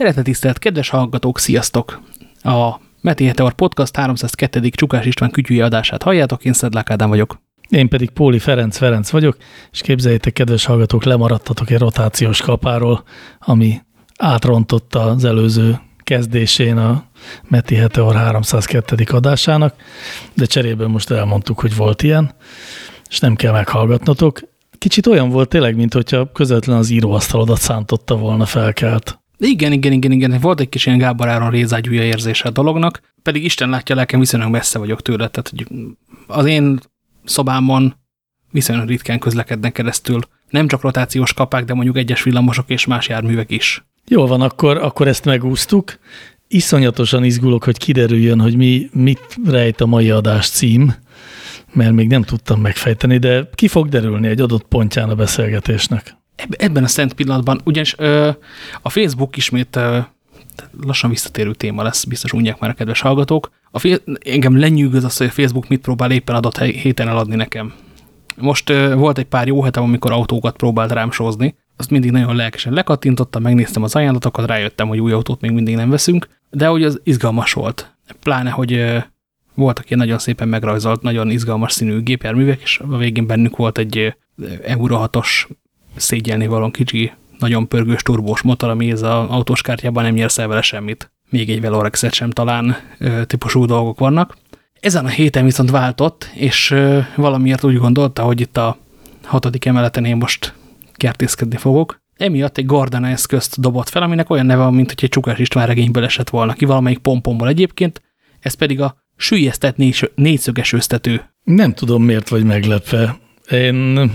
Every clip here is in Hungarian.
Szeretett tisztelt kedves hallgatók, sziasztok! A Meti Heteor Podcast 302. Csukás István kütyűje adását halljátok, én Szedlák Ádám vagyok. Én pedig Póli Ferenc Ferenc vagyok, és képzeljétek, kedves hallgatók, lemaradtatok egy rotációs kapáról, ami átrontotta az előző kezdésén a Meti Heteor 302. adásának, de cserébe most elmondtuk, hogy volt ilyen, és nem kell meghallgatnotok. Kicsit olyan volt tényleg, mint hogyha közvetlen az íróasztalodat szántotta volna felkelt. Igen, igen, igen, igen. Volt egy kis ilyen Gábor Áron rézágyúja érzése a dolognak, pedig Isten látja, lelkem viszonylag messze vagyok tőle. Tehát hogy az én szobámon viszonylag ritkán közlekednek keresztül nem csak rotációs kapák, de mondjuk egyes villamosok és más járművek is. Jól van, akkor, akkor ezt megúsztuk. Iszonyatosan izgulok, hogy kiderüljön, hogy mi, mit rejt a mai adás cím, mert még nem tudtam megfejteni, de ki fog derülni egy adott pontján a beszélgetésnek ebben a szent pillanatban, ugyanis ö, a Facebook ismét ö, lassan visszatérő téma lesz, biztos unják már a kedves hallgatók. A engem lenyűgöz az, hogy a Facebook mit próbál éppen adott héten eladni nekem. Most ö, volt egy pár jó hetem, amikor autókat próbált rám sózni, azt mindig nagyon lelkesen lekattintottam, megnéztem az ajánlatokat, rájöttem, hogy új autót még mindig nem veszünk, de hogy az izgalmas volt. Pláne, hogy ö, voltak ilyen nagyon szépen megrajzolt, nagyon izgalmas színű gépjárművek, és a végén bennük volt egy Euro 6-os szégyelni valon kicsi, nagyon pörgős turbós motor, ami ez az autós kártyában nem nyersz el vele semmit. Még egy Velorexet sem talán ö, típusú dolgok vannak. Ezen a héten viszont váltott, és ö, valamiért úgy gondolta, hogy itt a hatodik emeleten én most kertészkedni fogok. Emiatt egy Gardana eszközt dobott fel, aminek olyan neve van, mint hogy egy Csukás István regényből esett volna ki, valamelyik pompomból egyébként, ez pedig a sűjesztett négyszöges őztető. Nem tudom, miért vagy meglepve. Én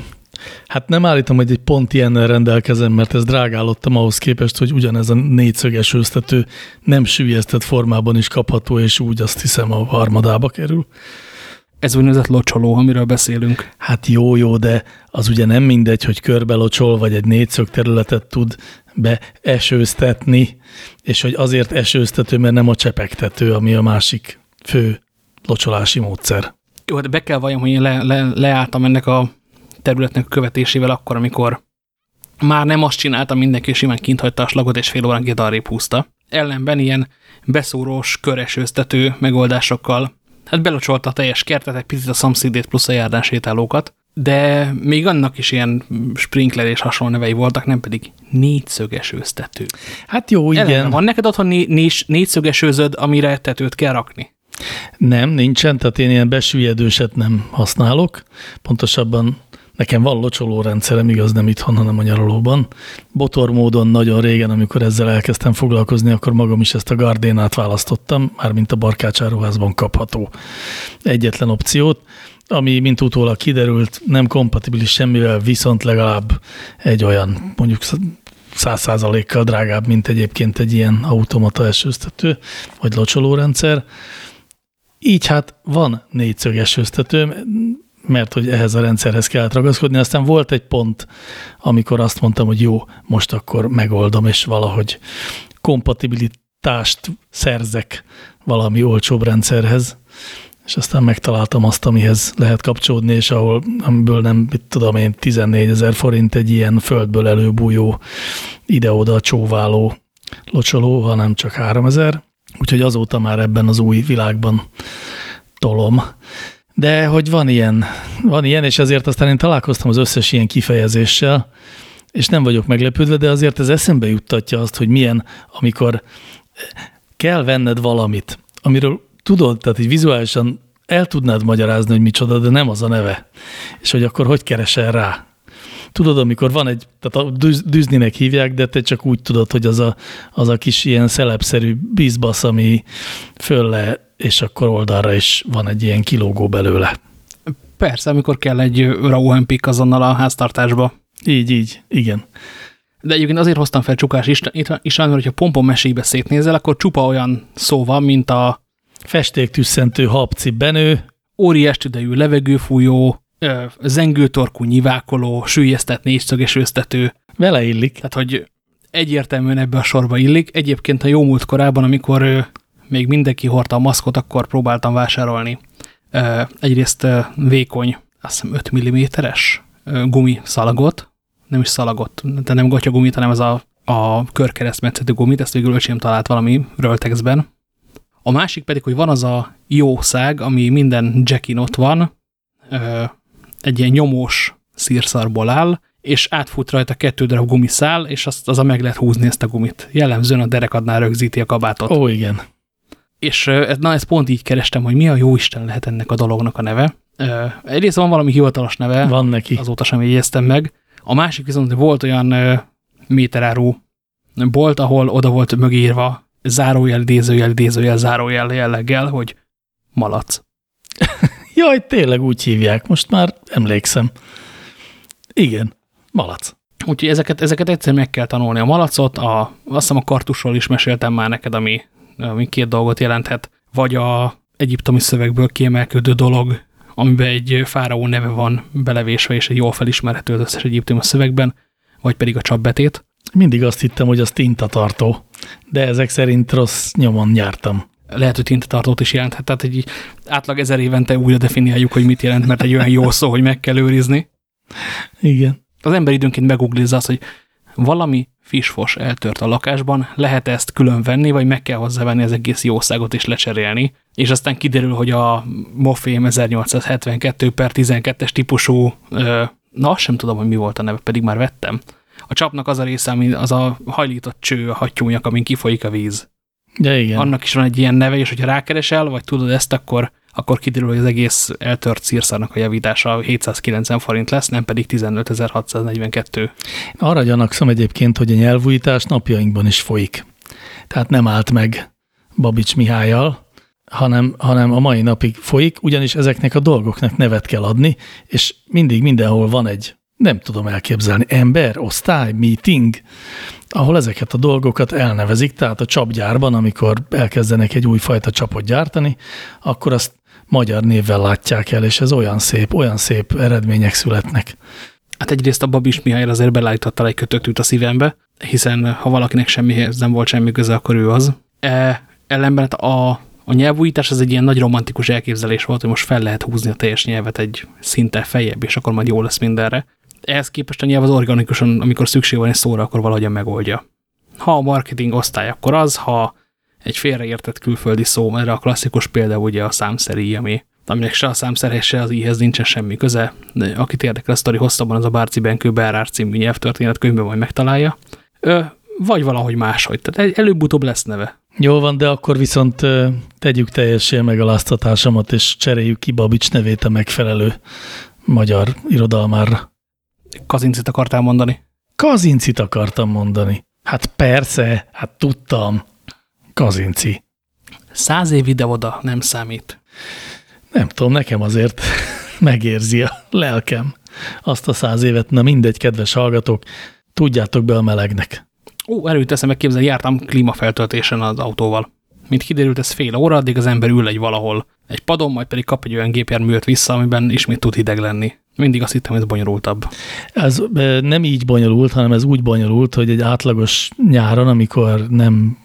Hát nem állítom, hogy egy pont ilyennel rendelkezem, mert ez drágálottam ahhoz képest, hogy ugyanez a négyszöges őztető nem sűjesztett formában is kapható, és úgy azt hiszem a harmadába kerül. Ez úgynevezett locsoló, amiről beszélünk. Hát jó, jó, de az ugye nem mindegy, hogy körbe locsol, vagy egy négyszög területet tud beesőztetni, és hogy azért esőztető, mert nem a csepegtető, ami a másik fő locsolási módszer. Jó, de be kell valljam, hogy én le, le, leálltam ennek a területnek a követésével akkor, amikor már nem azt csinálta mindenki, simán kint hagyta a slagot, és fél óránként arrébb húzta. Ellenben ilyen beszúrós, köresőztető megoldásokkal, hát belocsolta a teljes kertet, egy picit a szomszédét plusz a járdán sétálókat, de még annak is ilyen sprinkler és hasonló nevei voltak, nem pedig négyszöges őztető. Hát jó, igen. Ellen, van neked otthon né négy, négyszöges őzöd, amire tetőt kell rakni? Nem, nincsen, tehát én ilyen besüllyedőset nem használok. Pontosabban Nekem van locsoló rendszerem, igaz nem itthon, hanem a nyaralóban. Botor módon nagyon régen, amikor ezzel elkezdtem foglalkozni, akkor magam is ezt a gardénát választottam, mármint a barkácsáruházban kapható egyetlen opciót, ami mint utólag kiderült, nem kompatibilis semmivel, viszont legalább egy olyan, mondjuk száz százalékkal drágább, mint egyébként egy ilyen automata esőztető, vagy locsolórendszer. Így hát van négyszög esőztető, mert hogy ehhez a rendszerhez kellett ragaszkodni. Aztán volt egy pont, amikor azt mondtam, hogy jó, most akkor megoldom, és valahogy kompatibilitást szerzek valami olcsóbb rendszerhez, és aztán megtaláltam azt, amihez lehet kapcsolódni, és ahol, amiből nem, mit tudom én, 14 ezer forint egy ilyen földből előbújó ide-oda csóváló locsoló, hanem csak 3 ezer. Úgyhogy azóta már ebben az új világban tolom. De hogy van ilyen, van ilyen, és azért aztán én találkoztam az összes ilyen kifejezéssel, és nem vagyok meglepődve, de azért ez eszembe juttatja azt, hogy milyen, amikor kell venned valamit, amiről tudod, tehát így vizuálisan el tudnád magyarázni, hogy micsoda, de nem az a neve. És hogy akkor hogy keresel rá? Tudod, amikor van egy, tehát a düzninek hívják, de te csak úgy tudod, hogy az a, az a kis ilyen szelepszerű bizbasz, ami föl le és akkor oldalra is van egy ilyen kilógó belőle. Persze, amikor kell egy Rauhenpik azonnal a háztartásba. Így, így, igen. De egyébként azért hoztam fel Csukás István, mert ha pompon mesébe szétnézel, akkor csupa olyan szó van, mint a festéktüsszentő habci benő, óriás tüdejű levegőfújó, zengőtorkú nyivákoló, sűjesztett négyszöges őztető. Vele illik. Tehát, hogy egyértelműen ebbe a sorba illik. Egyébként a jó múlt korában, amikor még mindenki hordta a maszkot, akkor próbáltam vásárolni egyrészt vékony, azt hiszem 5 mm-es gumi szalagot, nem is szalagot, de nem gatyagumit, hanem ez a a körkeresztmetszetű gumit, ezt végül öcsém talált valami röltexben. A másik pedig, hogy van az a jószág, ami minden jackin ott van, egy ilyen nyomós szírszarból áll, és átfut rajta kettő darab gumiszál, és azt az a meg lehet húzni ezt a gumit. Jellemzően a derekadnál rögzíti a kabátot. Ó, igen. És na, ezt pont így kerestem, hogy mi a jó Isten lehet ennek a dolognak a neve. Egyrészt van valami hivatalos neve. Van neki. Azóta sem jegyeztem meg. A másik viszont, hogy volt olyan méteráru bolt, ahol oda volt mögírva zárójel, idézőjel, idézőjel, zárójel jelleggel, hogy malac. Jaj, tényleg úgy hívják, most már emlékszem. Igen, malac. Úgyhogy ezeket, ezeket egyszer meg kell tanulni. A malacot, a, azt hiszem a kartusról is meséltem már neked, ami, ami két dolgot jelenthet. Vagy a egyiptomi szövegből kiemelkedő dolog, amiben egy fáraó neve van belevésve, és egy jól felismerhető az összes egyiptomi szövegben, vagy pedig a csapbetét. Mindig azt hittem, hogy az tintatartó, de ezek szerint rossz nyomon nyártam. Lehet, hogy tintatartót is jelenthet, tehát egy átlag ezer évente újra definiáljuk, hogy mit jelent, mert egy olyan jó szó, hogy meg kell őrizni. Igen. Az ember időnként meguglizza azt, hogy valami fisfos eltört a lakásban, lehet ezt külön venni, vagy meg kell hozzávenni az egész jószágot és lecserélni. És aztán kiderül, hogy a Mofém 1872 per 12-es típusú, na azt sem tudom, hogy mi volt a neve, pedig már vettem. A csapnak az a része, ami az a hajlított cső, a hattyúnyak, amin kifolyik a víz. De igen. Annak is van egy ilyen neve, és hogyha rákeresel, vagy tudod ezt, akkor akkor kiderül, hogy az egész eltört szírszarnak a javítása 790 forint lesz, nem pedig 15.642. Arra gyanakszom egyébként, hogy a nyelvújítás napjainkban is folyik. Tehát nem állt meg Babics Mihályal, hanem, hanem a mai napig folyik, ugyanis ezeknek a dolgoknak nevet kell adni, és mindig mindenhol van egy, nem tudom elképzelni, ember, osztály, meeting, ahol ezeket a dolgokat elnevezik, tehát a csapgyárban, amikor elkezdenek egy újfajta csapot gyártani, akkor azt magyar névvel látják el, és ez olyan szép, olyan szép eredmények születnek. Hát egyrészt a Babis Mihály azért belállította egy kötöttűt a szívembe, hiszen ha valakinek semmihez nem volt semmi köze, akkor ő az. E, ellenben hát a, a nyelvújítás az egy ilyen nagy romantikus elképzelés volt, hogy most fel lehet húzni a teljes nyelvet egy szinte feljebb, és akkor majd jó lesz mindenre. Ehhez képest a nyelv az organikusan, amikor szükség van egy szóra, akkor valahogyan megoldja. Ha a marketing osztály, akkor az, ha egy félreértett külföldi szó, erre a klasszikus példa ugye a számszeri, ami, aminek se a számszerhez, se az íhez nincsen semmi köze. De akit érdekel a sztori hosszabban, az a Bárci Benkő Berár című nyelvtörténetkönyvben majd megtalálja. Ö, vagy valahogy máshogy. Tehát előbb-utóbb lesz neve. Jó van, de akkor viszont tegyük teljesen megaláztatásomat, és cseréljük ki Babics nevét a megfelelő magyar irodalmára. Kazincit akartál mondani? Kazincit akartam mondani. Hát persze, hát tudtam. Kazinci. Száz év ide-oda nem számít. Nem tudom, nekem azért megérzi a lelkem azt a száz évet. Na mindegy, kedves hallgatók, tudjátok be a melegnek. Ó, erőt teszem meg képzelni, jártam klímafeltöltésen az autóval. Mint kiderült, ez fél óra, addig az ember ül egy valahol egy padon, majd pedig kap egy olyan gépjárművet vissza, amiben ismét tud hideg lenni. Mindig azt hittem, ez bonyolultabb. Ez nem így bonyolult, hanem ez úgy bonyolult, hogy egy átlagos nyáron, amikor nem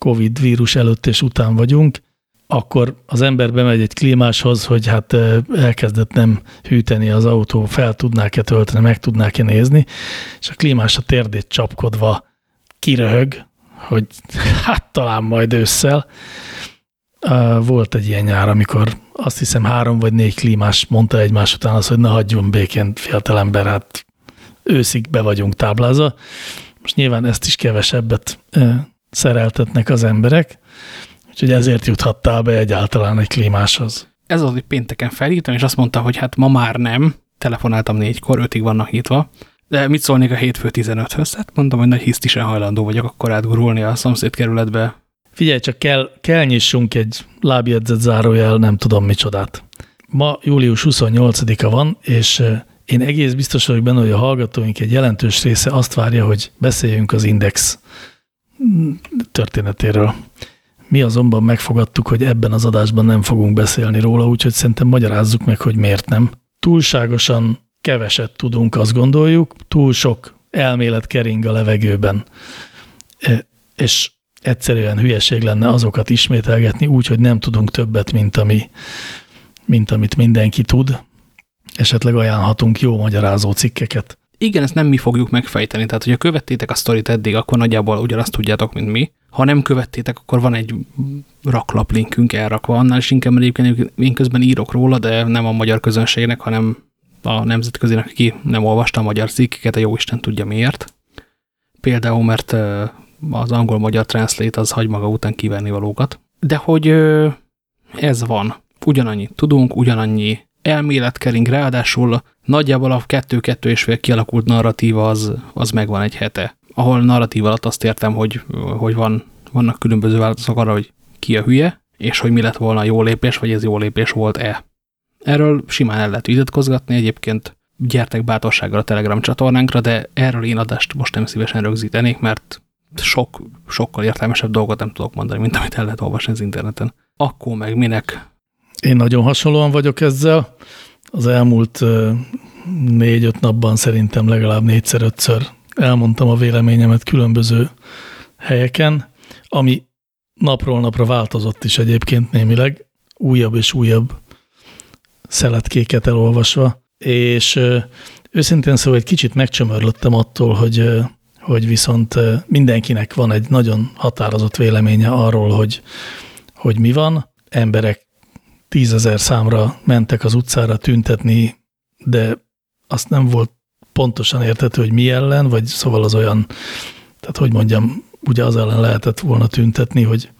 Covid vírus előtt és után vagyunk, akkor az ember bemegy egy klímáshoz, hogy hát elkezdett nem hűteni az autó, fel tudnák-e tölteni, meg tudnák-e nézni, és a klímás a térdét csapkodva kiröhög, hogy hát talán majd ősszel. Volt egy ilyen nyár, amikor azt hiszem három vagy négy klímás mondta egymás után az, hogy ne hagyjon békén fiatalember, hát őszig be vagyunk táblázva. Most nyilván ezt is kevesebbet szereltetnek az emberek, úgyhogy ezért juthattál be egyáltalán egy klímáshoz. Ez az, hogy pénteken felhívtam, és azt mondta, hogy hát ma már nem, telefonáltam négykor, ötig vannak nyitva, de mit szólnék a hétfő 15-höz? Hát mondtam, hogy nagy hisztisen hajlandó vagyok akkor átgurulni a szomszéd kerületbe. Figyelj, csak kell, kell nyissunk egy lábjegyzet zárójel, nem tudom micsodát. Ma július 28-a van, és én egész biztos vagyok benne, hogy a hallgatóink egy jelentős része azt várja, hogy beszéljünk az Index történetéről. Mi azonban megfogadtuk, hogy ebben az adásban nem fogunk beszélni róla, úgyhogy szerintem magyarázzuk meg, hogy miért nem. Túlságosan keveset tudunk, azt gondoljuk, túl sok elmélet kering a levegőben, e, és egyszerűen hülyeség lenne azokat ismételgetni úgy, hogy nem tudunk többet, mint, ami, mint amit mindenki tud. Esetleg ajánlhatunk jó magyarázó cikkeket. Igen, ezt nem mi fogjuk megfejteni, tehát hogyha követtétek a sztorit eddig, akkor nagyjából ugyanazt tudjátok, mint mi. Ha nem követtétek, akkor van egy raklap linkünk elrakva, annál is inkább, mert egyébként én közben írok róla, de nem a magyar közönségnek, hanem a nemzetközinek, aki nem olvasta a magyar cikkeket, a jóisten tudja miért. Például, mert az angol-magyar translate az hagy maga után kivenni valókat. De hogy ez van. Ugyanannyit tudunk, ugyanannyi elmélet kering, ráadásul nagyjából a kettő-kettő és fél kialakult narratíva az, az megvan egy hete. Ahol narratív alatt azt értem, hogy, hogy van, vannak különböző változók arra, hogy ki a hülye, és hogy mi lett volna jó lépés, vagy ez jó lépés volt-e. Erről simán el lehet vitatkozgatni, egyébként gyertek bátorsággal a Telegram csatornánkra, de erről én adást most nem szívesen rögzítenék, mert sok, sokkal értelmesebb dolgot nem tudok mondani, mint amit el lehet olvasni az interneten. Akkor meg minek? Én nagyon hasonlóan vagyok ezzel. Az elmúlt négy-öt napban szerintem legalább négyszer-ötször elmondtam a véleményemet különböző helyeken, ami napról napra változott is egyébként némileg, újabb és újabb szeletkéket elolvasva, és őszintén szóval egy kicsit megcsömörlöttem attól, hogy, hogy viszont mindenkinek van egy nagyon határozott véleménye arról, hogy, hogy mi van. Emberek tízezer számra mentek az utcára tüntetni, de azt nem volt pontosan értető, hogy mi ellen, vagy szóval az olyan, tehát hogy mondjam, ugye az ellen lehetett volna tüntetni, hogy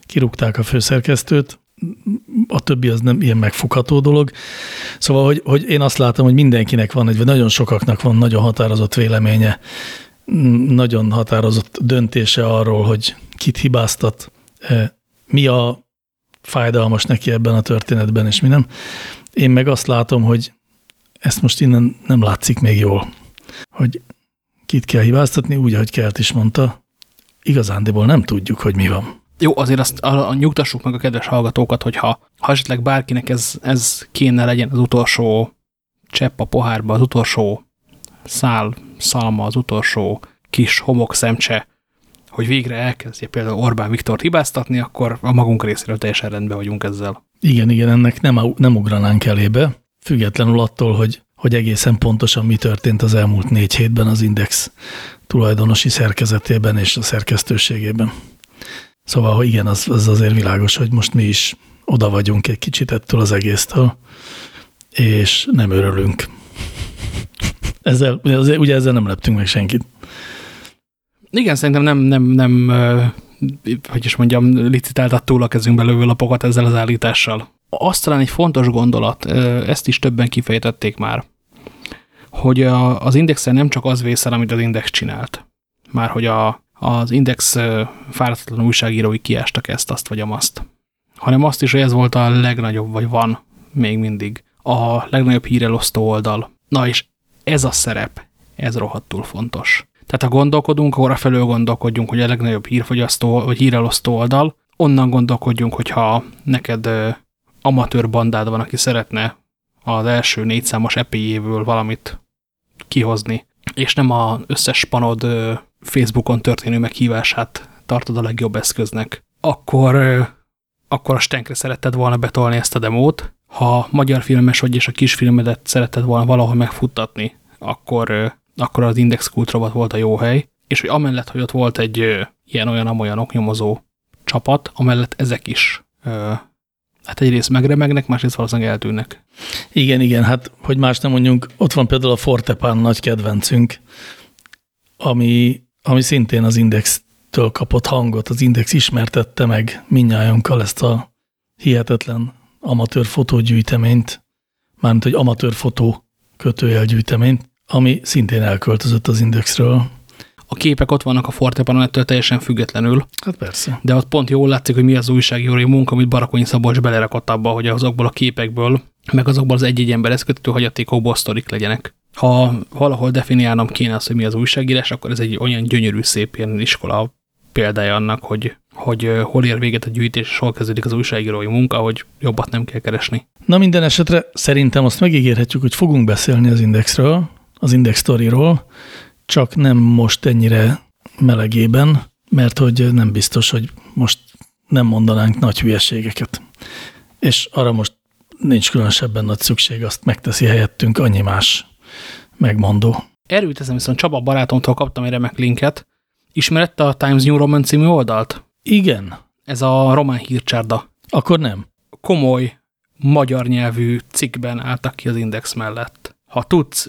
kirúgták a főszerkesztőt, a többi az nem ilyen megfogható dolog. Szóval, hogy, hogy én azt látom, hogy mindenkinek van, vagy nagyon sokaknak van nagyon határozott véleménye, nagyon határozott döntése arról, hogy kit hibáztat, e, mi a fájdalmas neki ebben a történetben, és mi nem. Én meg azt látom, hogy ezt most innen nem látszik még jól, hogy kit kell hibáztatni, úgy, ahogy Kelt is mondta, igazándiból nem tudjuk, hogy mi van. Jó, azért azt a, nyugtassuk meg a kedves hallgatókat, hogyha ha esetleg bárkinek ez, ez kéne legyen az utolsó csepp a pohárba, az utolsó szál, szalma, az utolsó kis homok szemcse, hogy végre elkezdje például Orbán Viktor hibáztatni, akkor a magunk részéről teljesen rendben vagyunk ezzel. Igen, igen, ennek nem, nem ugranánk elébe, függetlenül attól, hogy, hogy egészen pontosan mi történt az elmúlt négy hétben az Index tulajdonosi szerkezetében és a szerkesztőségében. Szóval, hogy igen, az, az azért világos, hogy most mi is oda vagyunk egy kicsit ettől az egésztől, és nem örülünk. Ezzel, ugye ezzel nem leptünk meg senkit. Igen, szerintem nem, nem, nem hogy is mondjam, licitáltat túl a kezünkbe lövő lapokat ezzel az állítással. Azt talán egy fontos gondolat, ezt is többen kifejtették már, hogy a, az indexen nem csak az vészel, amit az index csinált. Már hogy a, az Index fáradhatatlan újságírói kiástak ezt, azt vagy amazt. Hanem azt is, hogy ez volt a legnagyobb, vagy van még mindig, a legnagyobb hírelosztó oldal. Na és ez a szerep, ez rohadtul fontos. Tehát ha gondolkodunk, akkor a felől gondolkodjunk, hogy a legnagyobb hírfogyasztó, vagy hírelosztó oldal, onnan gondolkodjunk, hogyha neked amatőr bandád van, aki szeretne az első négyszámos epéjéből valamit kihozni, és nem az összes panod Facebookon történő meghívását tartod a legjobb eszköznek, akkor, akkor a stenkre szeretted volna betolni ezt a demót. Ha magyar filmes vagy és a kisfilmedet szeretted volna valahol megfuttatni, akkor, akkor az Index Kultrovat volt a jó hely, és hogy amellett, hogy ott volt egy ilyen-olyan-amolyan oknyomozó csapat, amellett ezek is hát egyrészt megremegnek, másrészt valószínűleg eltűnnek. Igen, igen, hát hogy más nem mondjunk, ott van például a Fortepán nagy kedvencünk, ami ami szintén az Index-től kapott hangot. Az Index ismertette meg minnyájunkkal ezt a hihetetlen amatőr fotógyűjteményt, mármint egy amatőr fotó kötőjelgyűjteményt, ami szintén elköltözött az Indexről. A képek ott vannak a Fortepanon ettől teljesen függetlenül. Hát persze. De ott pont jól látszik, hogy mi az újságírói munka, amit Barakonyi Szabolcs belerakott abba, hogy azokból a képekből, meg azokból az egy-egy ember eszkötő hagyatékokból sztorik legyenek ha valahol definiálnom kéne azt, hogy mi az újságírás, akkor ez egy olyan gyönyörű, szép ilyen iskola példája annak, hogy, hogy hol ér véget a gyűjtés, és hol kezdődik az újságírói munka, hogy jobbat nem kell keresni. Na minden esetre szerintem azt megígérhetjük, hogy fogunk beszélni az Indexről, az Index Storyról, csak nem most ennyire melegében, mert hogy nem biztos, hogy most nem mondanánk nagy hülyeségeket. És arra most nincs különösebben nagy szükség, azt megteszi helyettünk annyi más megmondó. Erről teszem, viszont Csaba barátomtól kaptam egy remek linket. Ismerette a Times New Roman című oldalt? Igen. Ez a román hírcsárda. Akkor nem. Komoly, magyar nyelvű cikkben álltak ki az Index mellett. Ha tudsz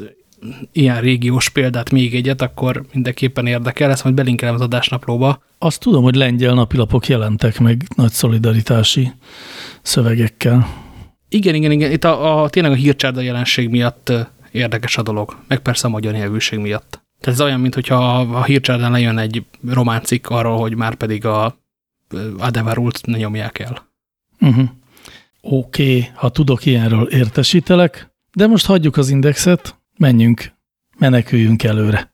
ilyen régiós példát még egyet, akkor mindenképpen érdekel, ezt majd belinkelem az adásnaplóba. Azt tudom, hogy lengyel napilapok jelentek meg nagy szolidaritási szövegekkel. Igen, igen, igen. Itt a, a tényleg a hírcsárda jelenség miatt érdekes a dolog, meg persze a magyar nyelvűség miatt. Tehát ez olyan, mintha a hírcsárdán lejön egy román cikk arról, hogy már pedig a Adevarult ne nyomják el. Uh -huh. Oké, okay, ha tudok ilyenről értesítelek, de most hagyjuk az indexet, menjünk, meneküljünk előre.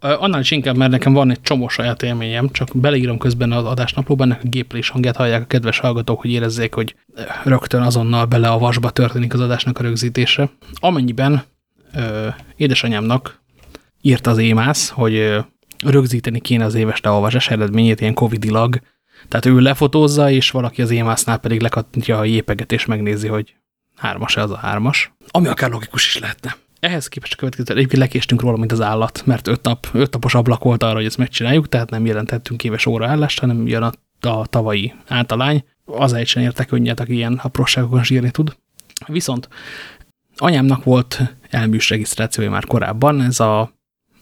Annál is inkább, mert nekem van egy csomó saját élményem, csak beleírom közben az adásnaplóban, ennek a géplés hangját hallják a kedves hallgatók, hogy érezzék, hogy rögtön azonnal bele a vasba történik az adásnak a rögzítése. Amennyiben ö, édesanyámnak írt az émász, hogy ö, rögzíteni kéne az éves leolvasás eredményét ilyen covidilag, tehát ő lefotózza, és valaki az émásznál pedig lekattintja a jépeget, és megnézi, hogy hármas-e az a hármas. Ami akár logikus is lehetne. Ehhez képest a következő, egyébként lekéstünk róla, mint az állat, mert öt, nap, öt napos ablak volt arra, hogy ezt megcsináljuk, tehát nem jelentettünk éves óraállást, hanem jön a, a tavalyi általány. Az egy sem érte könnyet, aki ilyen apróságokon zsírni tud. Viszont anyámnak volt elműs regisztrációja már korábban, ez a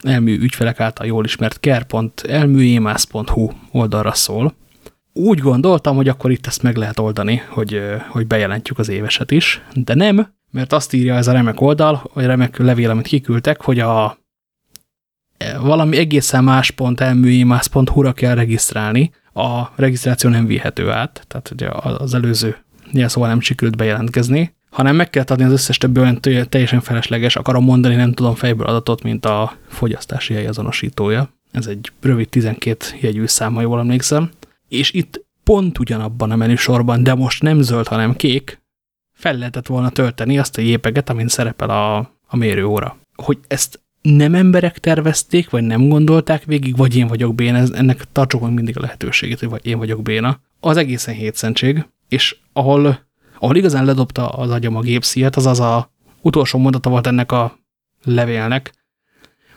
elmű ügyfelek által jól ismert care.elműémász.hu oldalra szól. Úgy gondoltam, hogy akkor itt ezt meg lehet oldani, hogy, hogy bejelentjük az éveset is, de nem, mert azt írja ez a remek oldal, vagy remek levél, amit kiküldtek, hogy a e, valami egészen más pont elműémász.hu-ra kell regisztrálni, a regisztráció nem vihető át, tehát ugye az előző jelszóval nem sikerült bejelentkezni, hanem meg kell adni az összes többi olyan teljesen felesleges, akarom mondani, nem tudom fejből adatot, mint a fogyasztási hely azonosítója. Ez egy rövid 12 jegyű szám, ha jól emlékszem. És itt pont ugyanabban a menüsorban, de most nem zöld, hanem kék, fel lehetett volna tölteni azt a jépeget, amin szerepel a, a mérőóra. Hogy ezt nem emberek tervezték, vagy nem gondolták végig, vagy én vagyok béna, ennek tartsuk meg mindig a lehetőségét, hogy vagy én vagyok béna. Az egészen hétszentség, és ahol, ahol igazán ledobta az agyam a gépsziet, az az a utolsó mondata volt ennek a levélnek,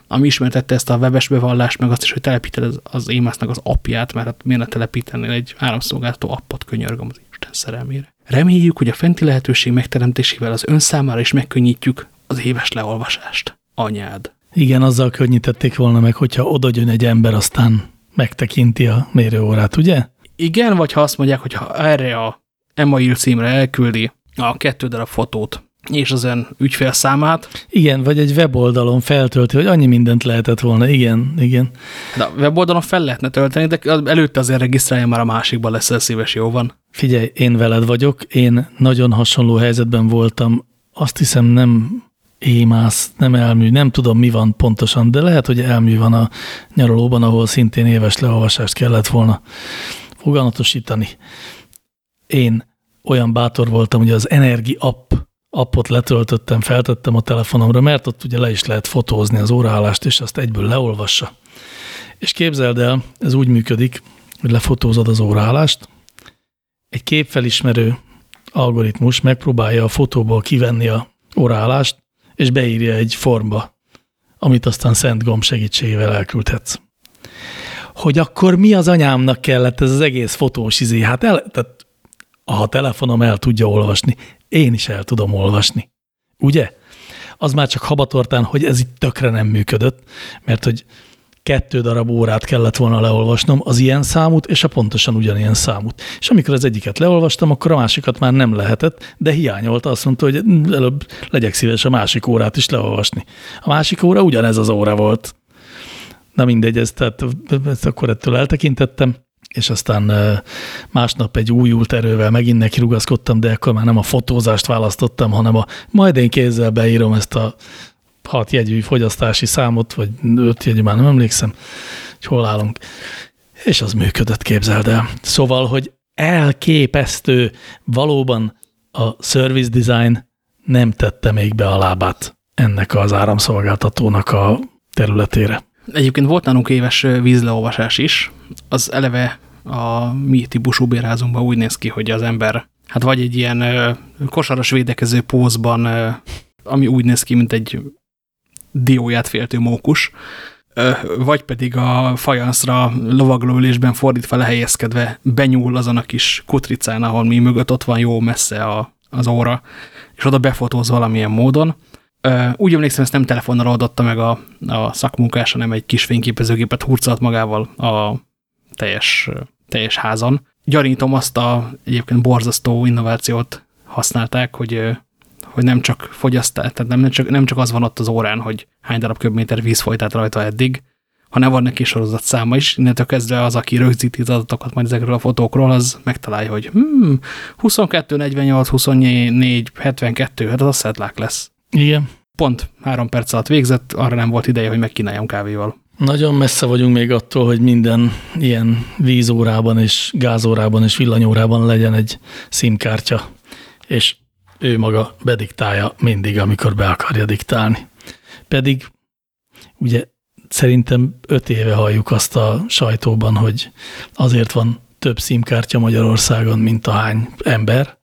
ami ismertette ezt a webes bevallást, meg azt is, hogy telepíted az, az émásznak az apját, mert hát miért ne telepítenél egy áramszolgáltató appot könyörgöm az Isten szerelmére. Reméljük, hogy a fenti lehetőség megteremtésével az ön számára is megkönnyítjük az éves leolvasást. Anyád. Igen, azzal könnyítették volna meg, hogyha oda jön egy ember, aztán megtekinti a mérőórát, ugye? Igen, vagy ha azt mondják, hogy ha erre a email címre elküldi a kettő darab fotót, és az ön ügyfélszámát. Igen, vagy egy weboldalon feltölti, hogy annyi mindent lehetett volna. Igen, igen. De a weboldalon fel lehetne tölteni, de előtte azért regisztrálja már a másikban lesz szíves, jó van. Figyelj, én veled vagyok, én nagyon hasonló helyzetben voltam, azt hiszem nem émász, nem elmű, nem tudom mi van pontosan, de lehet, hogy elmű van a nyaralóban, ahol szintén éves leolvasást kellett volna foganatosítani. Én olyan bátor voltam, hogy az Energi app appot letöltöttem, feltettem a telefonomra, mert ott ugye le is lehet fotózni az óraállást, és azt egyből leolvassa. És képzeld el, ez úgy működik, hogy lefotózod az óraállást, egy képfelismerő algoritmus megpróbálja a fotóból kivenni a óraállást, és beírja egy formba, amit aztán Szent Gomb segítségével elküldhetsz. Hogy akkor mi az anyámnak kellett ez az egész fotós izé? Hát el, tehát a telefonom el tudja olvasni, én is el tudom olvasni. Ugye? Az már csak habatortán, hogy ez itt tökre nem működött, mert hogy kettő darab órát kellett volna leolvasnom, az ilyen számút és a pontosan ugyanilyen számút. És amikor az egyiket leolvastam, akkor a másikat már nem lehetett, de hiányolta, azt mondta, hogy előbb legyek szíves a másik órát is leolvasni. A másik óra ugyanez az óra volt. Na mindegy, ezt, tehát, ezt akkor ettől eltekintettem és aztán másnap egy újult erővel megint neki rugaszkodtam, de akkor már nem a fotózást választottam, hanem a majd én kézzel beírom ezt a hat jegyű fogyasztási számot, vagy öt jegyű, már nem emlékszem, hogy hol állunk. És az működött, képzeld el. Szóval, hogy elképesztő, valóban a service design nem tette még be a lábát ennek az áramszolgáltatónak a területére. Egyébként volt nálunk éves vízleolvasás is, az eleve a mi típusú bérházunkban úgy néz ki, hogy az ember hát vagy egy ilyen ö, kosaras védekező pózban, ö, ami úgy néz ki, mint egy dióját féltő mókus, vagy pedig a fajanszra lovaglóülésben fordítva lehelyezkedve benyúl azon a kis kutricán, ahol mi mögött ott van jó messze a, az óra, és oda befotóz valamilyen módon. Úgy emlékszem, ezt nem telefonnal oldotta meg a, a szakmunkás, hanem egy kis fényképezőgépet hurcalt magával a teljes, teljes házon. Gyanítom azt a egyébként borzasztó innovációt használták, hogy hogy nem csak fogyasztás, tehát nem csak, nem csak az van ott az órán, hogy hány darab köbméter víz folyt rajta eddig, hanem van neki sorozat száma is, innentől kezdve az, aki rögzíti az adatokat majd ezekről a fotókról, az megtalálja, hogy hmm, 22, 48, 24, 72, hát az szetlák lesz. Igen. Pont három perc alatt végzett, arra nem volt ideje, hogy megkínáljam kávéval. Nagyon messze vagyunk még attól, hogy minden ilyen vízórában és gázórában és villanyórában legyen egy szimkártya. És ő maga bediktálja mindig, amikor be akarja diktálni. Pedig ugye szerintem öt éve halljuk azt a sajtóban, hogy azért van több szimkártya Magyarországon, mint a hány ember,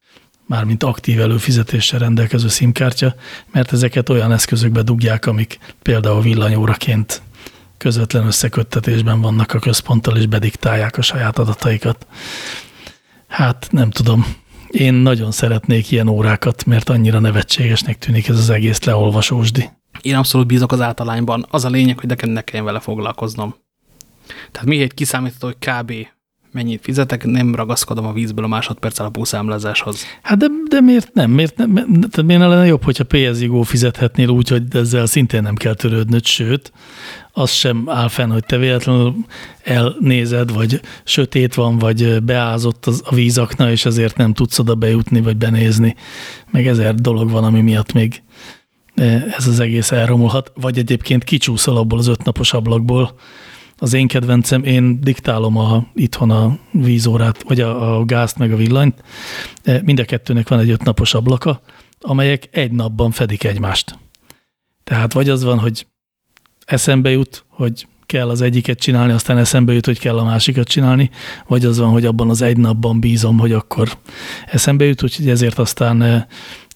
mármint aktív előfizetéssel rendelkező szimkártya, mert ezeket olyan eszközökbe dugják, amik például villanyóraként közvetlen összeköttetésben vannak a központtal, és bediktálják a saját adataikat. Hát nem tudom, én nagyon szeretnék ilyen órákat, mert annyira nevetségesnek tűnik ez az egész leolvasósdi. Én abszolút bízok az általányban. Az a lényeg, hogy nekem ne kelljen vele foglalkoznom. Tehát még egy kiszámítható, hogy kb. Mennyit fizetek, nem ragaszkodom a vízből a másodperc alapú számlázáshoz. Hát de, de miért nem? Miért nem? Tehát miért lenne jobb, hogyha PSIGO fizethetnél úgy, hogy ezzel szintén nem kell törődnöd, sőt, az sem áll fenn, hogy te véletlenül elnézed, vagy sötét van, vagy beázott az, a vízakna, és ezért nem tudsz oda bejutni, vagy benézni. Meg ezer dolog van, ami miatt még e, ez az egész elromolhat, vagy egyébként kicsúszol abból az ötnapos ablakból. Az én kedvencem, én diktálom a, itthon a vízórát, vagy a, a gázt, meg a villanyt. E, mind a kettőnek van egy ötnapos ablaka, amelyek egy napban fedik egymást. Tehát vagy az van, hogy eszembe jut, hogy kell az egyiket csinálni, aztán eszembe jut, hogy kell a másikat csinálni, vagy az van, hogy abban az egy napban bízom, hogy akkor eszembe jut, úgyhogy ezért aztán eh,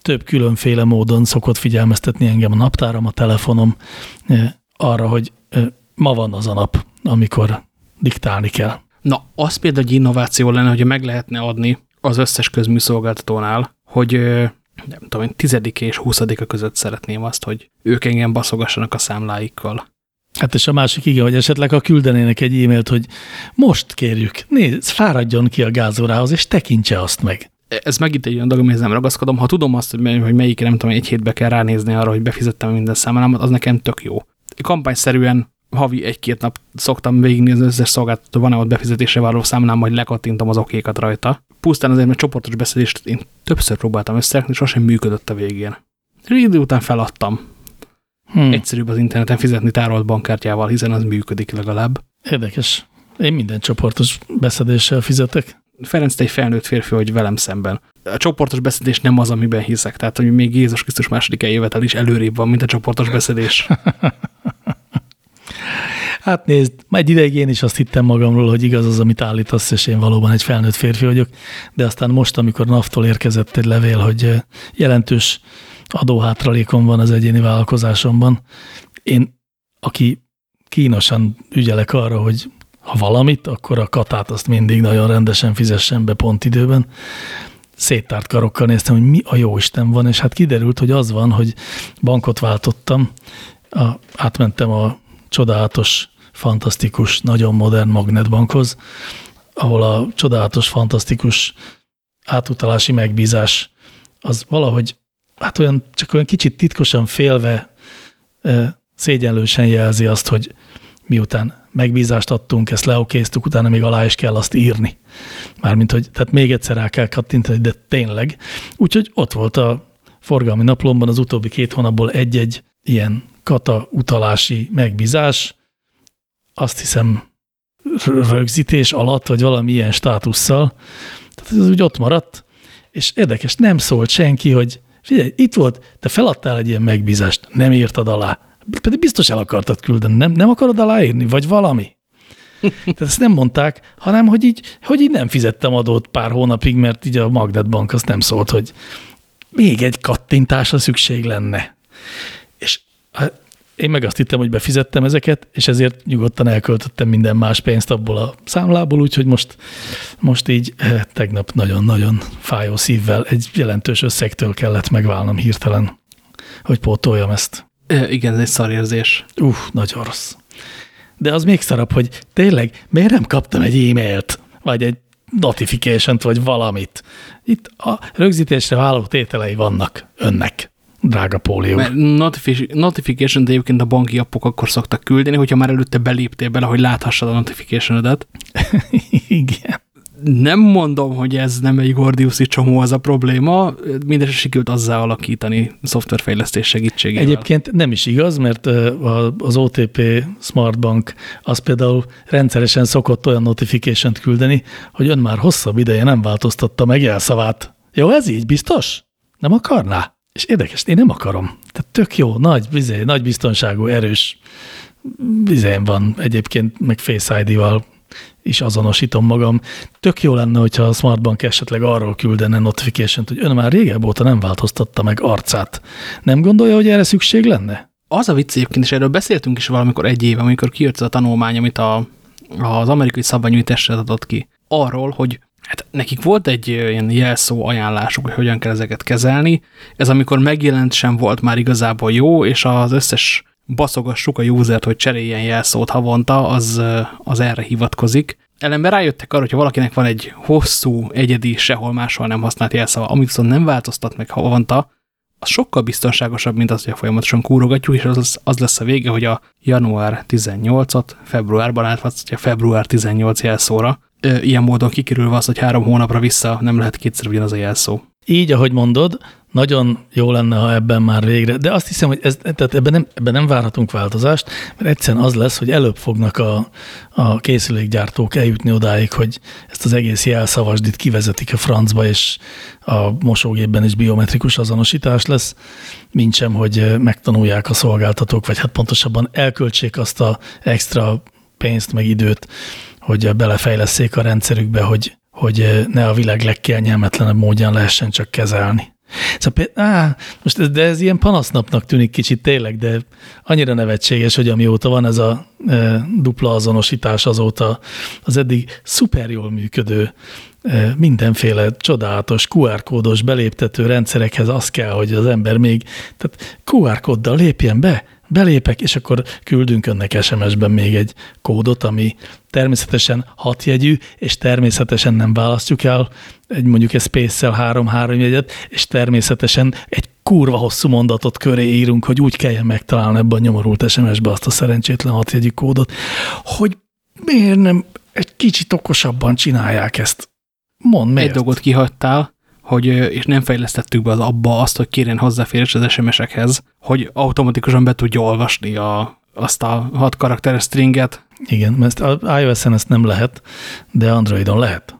több különféle módon szokott figyelmeztetni engem a naptáram, a telefonom eh, arra, hogy ma van az a nap, amikor diktálni kell. Na, az például egy innováció lenne, hogy meg lehetne adni az összes közműszolgáltatónál, hogy nem tudom, én tizedik és huszadika között szeretném azt, hogy ők engem baszogassanak a számláikkal. Hát és a másik igen, hogy esetleg ha küldenének egy e-mailt, hogy most kérjük, nézd, fáradjon ki a gázórához, és tekintse azt meg. Ez megint egy olyan dolog, amihez nem ragaszkodom. Ha tudom azt, hogy, hogy melyik, nem tudom, egy hétbe kell ránézni arra, hogy befizettem minden számlámat, az nekem tök jó. Kampányszerűen havi egy-két nap szoktam végignézni az összes szolgáltató, van-e ott befizetésre váró számlám, majd lekattintom az okékat rajta. Pusztán azért, mert csoportos beszélést én többször próbáltam összerakni, sosem működött a végén. Idő után feladtam. Hmm. Egyszerűbb az interneten fizetni tárolt bankkártyával, hiszen az működik legalább. Érdekes. Én minden csoportos beszedéssel fizetek. Ferenc, te egy felnőtt férfi, hogy velem szemben. A csoportos beszedés nem az, amiben hiszek. Tehát, hogy még Jézus Krisztus második eljövetel is előrébb van, mint a csoportos beszedés. Hát nézd, egy ideig én is azt hittem magamról, hogy igaz az, amit állítasz, és én valóban egy felnőtt férfi vagyok, de aztán most, amikor NAV-tól érkezett egy levél, hogy eh, jelentős adóhátralékom van az egyéni vállalkozásomban, én, aki kínosan ügyelek arra, hogy ha valamit, akkor a katát azt mindig nagyon rendesen fizessen be pont időben. Széttárt karokkal néztem, hogy mi a jó Isten van, és hát kiderült, hogy az van, hogy bankot váltottam, a, átmentem a csodálatos, fantasztikus, nagyon modern magnetbankhoz, ahol a csodálatos, fantasztikus átutalási megbízás az valahogy, hát olyan, csak olyan kicsit titkosan félve, szégyenlősen jelzi azt, hogy miután megbízást adtunk, ezt leokéztük, utána még alá is kell azt írni. Mármint, hogy tehát még egyszer rá kell kattintani, de tényleg. Úgyhogy ott volt a forgalmi naplomban az utóbbi két hónapból egy-egy ilyen kata utalási megbízás, azt hiszem rögzítés alatt, vagy valami ilyen státusszal. Tehát ez úgy ott maradt, és érdekes, nem szólt senki, hogy figyelj, itt volt, te feladtál egy ilyen megbízást, nem írtad alá. Pedig biztos el akartad küldeni, nem, nem akarod aláírni, vagy valami. Tehát ezt nem mondták, hanem hogy így, hogy így nem fizettem adót pár hónapig, mert így a Magnet Bank azt nem szólt, hogy még egy kattintásra szükség lenne. És Én meg azt hittem, hogy befizettem ezeket, és ezért nyugodtan elköltöttem minden más pénzt abból a számlából, úgyhogy most, most így eh, tegnap nagyon-nagyon fájó szívvel egy jelentős összegtől kellett megválnom hirtelen, hogy pótoljam ezt. Igen, ez egy szarérzés. Uff, nagyon rossz. De az még szarabb, hogy tényleg miért nem kaptam egy e-mailt, vagy egy notification vagy valamit. Itt a rögzítésre váló tételei vannak önnek drága pólió. Mert notification egyébként a banki appok akkor szoktak küldeni, hogyha már előtte beléptél bele, hogy láthassad a notification Igen. Nem mondom, hogy ez nem egy gordiuszi csomó az a probléma, mindesre sikerült azzá alakítani szoftverfejlesztés segítségével. Egyébként nem is igaz, mert az OTP Smartbank az például rendszeresen szokott olyan notification-t küldeni, hogy ön már hosszabb ideje nem változtatta meg jelszavát. Jó, ez így biztos? Nem akarná? És érdekes, én nem akarom. Tehát tök jó, nagy, vizé, nagy biztonságú, erős vizén van egyébként, meg Face ID-val is azonosítom magam. Tök jó lenne, hogyha a Smartbank esetleg arról küldene notification hogy ön már régebb óta nem változtatta meg arcát. Nem gondolja, hogy erre szükség lenne? Az a vicc egyébként, és erről beszéltünk is valamikor egy éve, amikor kijött a tanulmány, amit a, az amerikai szabványújtásra adott ki. Arról, hogy Hát nekik volt egy ilyen jelszó ajánlásuk, hogy hogyan kell ezeket kezelni. Ez amikor megjelent sem volt már igazából jó, és az összes baszogassuk a usert, hogy cseréljen jelszót havonta, az, az erre hivatkozik. Ellenben rájöttek arra, hogy valakinek van egy hosszú, egyedi, sehol máshol nem használt jelszava, amit viszont nem változtat meg havonta, az sokkal biztonságosabb, mint az, hogy a folyamatosan kúrogatjuk, és az, az lesz a vége, hogy a január 18-at februárban átváltoztatja február 18 jelszóra, ilyen módon kikerülve az, hogy három hónapra vissza nem lehet kétszer ugyanaz a jelszó. Így, ahogy mondod, nagyon jó lenne, ha ebben már végre, de azt hiszem, hogy ez, tehát ebben, nem, ebben nem várhatunk változást, mert egyszerűen az lesz, hogy előbb fognak a, a készülékgyártók eljutni odáig, hogy ezt az egész jelszavasdit kivezetik a francba, és a mosógépben is biometrikus azonosítás lesz, mint sem, hogy megtanulják a szolgáltatók, vagy hát pontosabban elköltsék azt a extra pénzt, meg időt, hogy belefejleszék a rendszerükbe, hogy, hogy ne a világ legkényelmetlenebb módján lehessen csak kezelni. Szóval, á, most de ez ilyen panasznapnak tűnik kicsit tényleg, de annyira nevetséges, hogy amióta van ez a e, dupla azonosítás azóta az eddig szuper jól működő, e, mindenféle csodálatos QR-kódos beléptető rendszerekhez az kell, hogy az ember még, tehát QR-kóddal lépjen be, belépek, és akkor küldünk önnek SMS-ben még egy kódot, ami természetesen hatjegyű, és természetesen nem választjuk el egy mondjuk egy Space-szel 3-3 jegyet, és természetesen egy kurva hosszú mondatot köré írunk, hogy úgy kelljen megtalálni ebben a nyomorult SMS-be azt a szerencsétlen hatjegyű kódot, hogy miért nem egy kicsit okosabban csinálják ezt. Mondd miért. Egy dolgot kihagytál, hogy, és nem fejlesztettük be az abba azt, hogy kérjen hozzáférés az SMS-ekhez, hogy automatikusan be tudja olvasni a, azt a hat karakteres stringet. Igen, mert iOS-en ezt nem lehet, de Androidon lehet.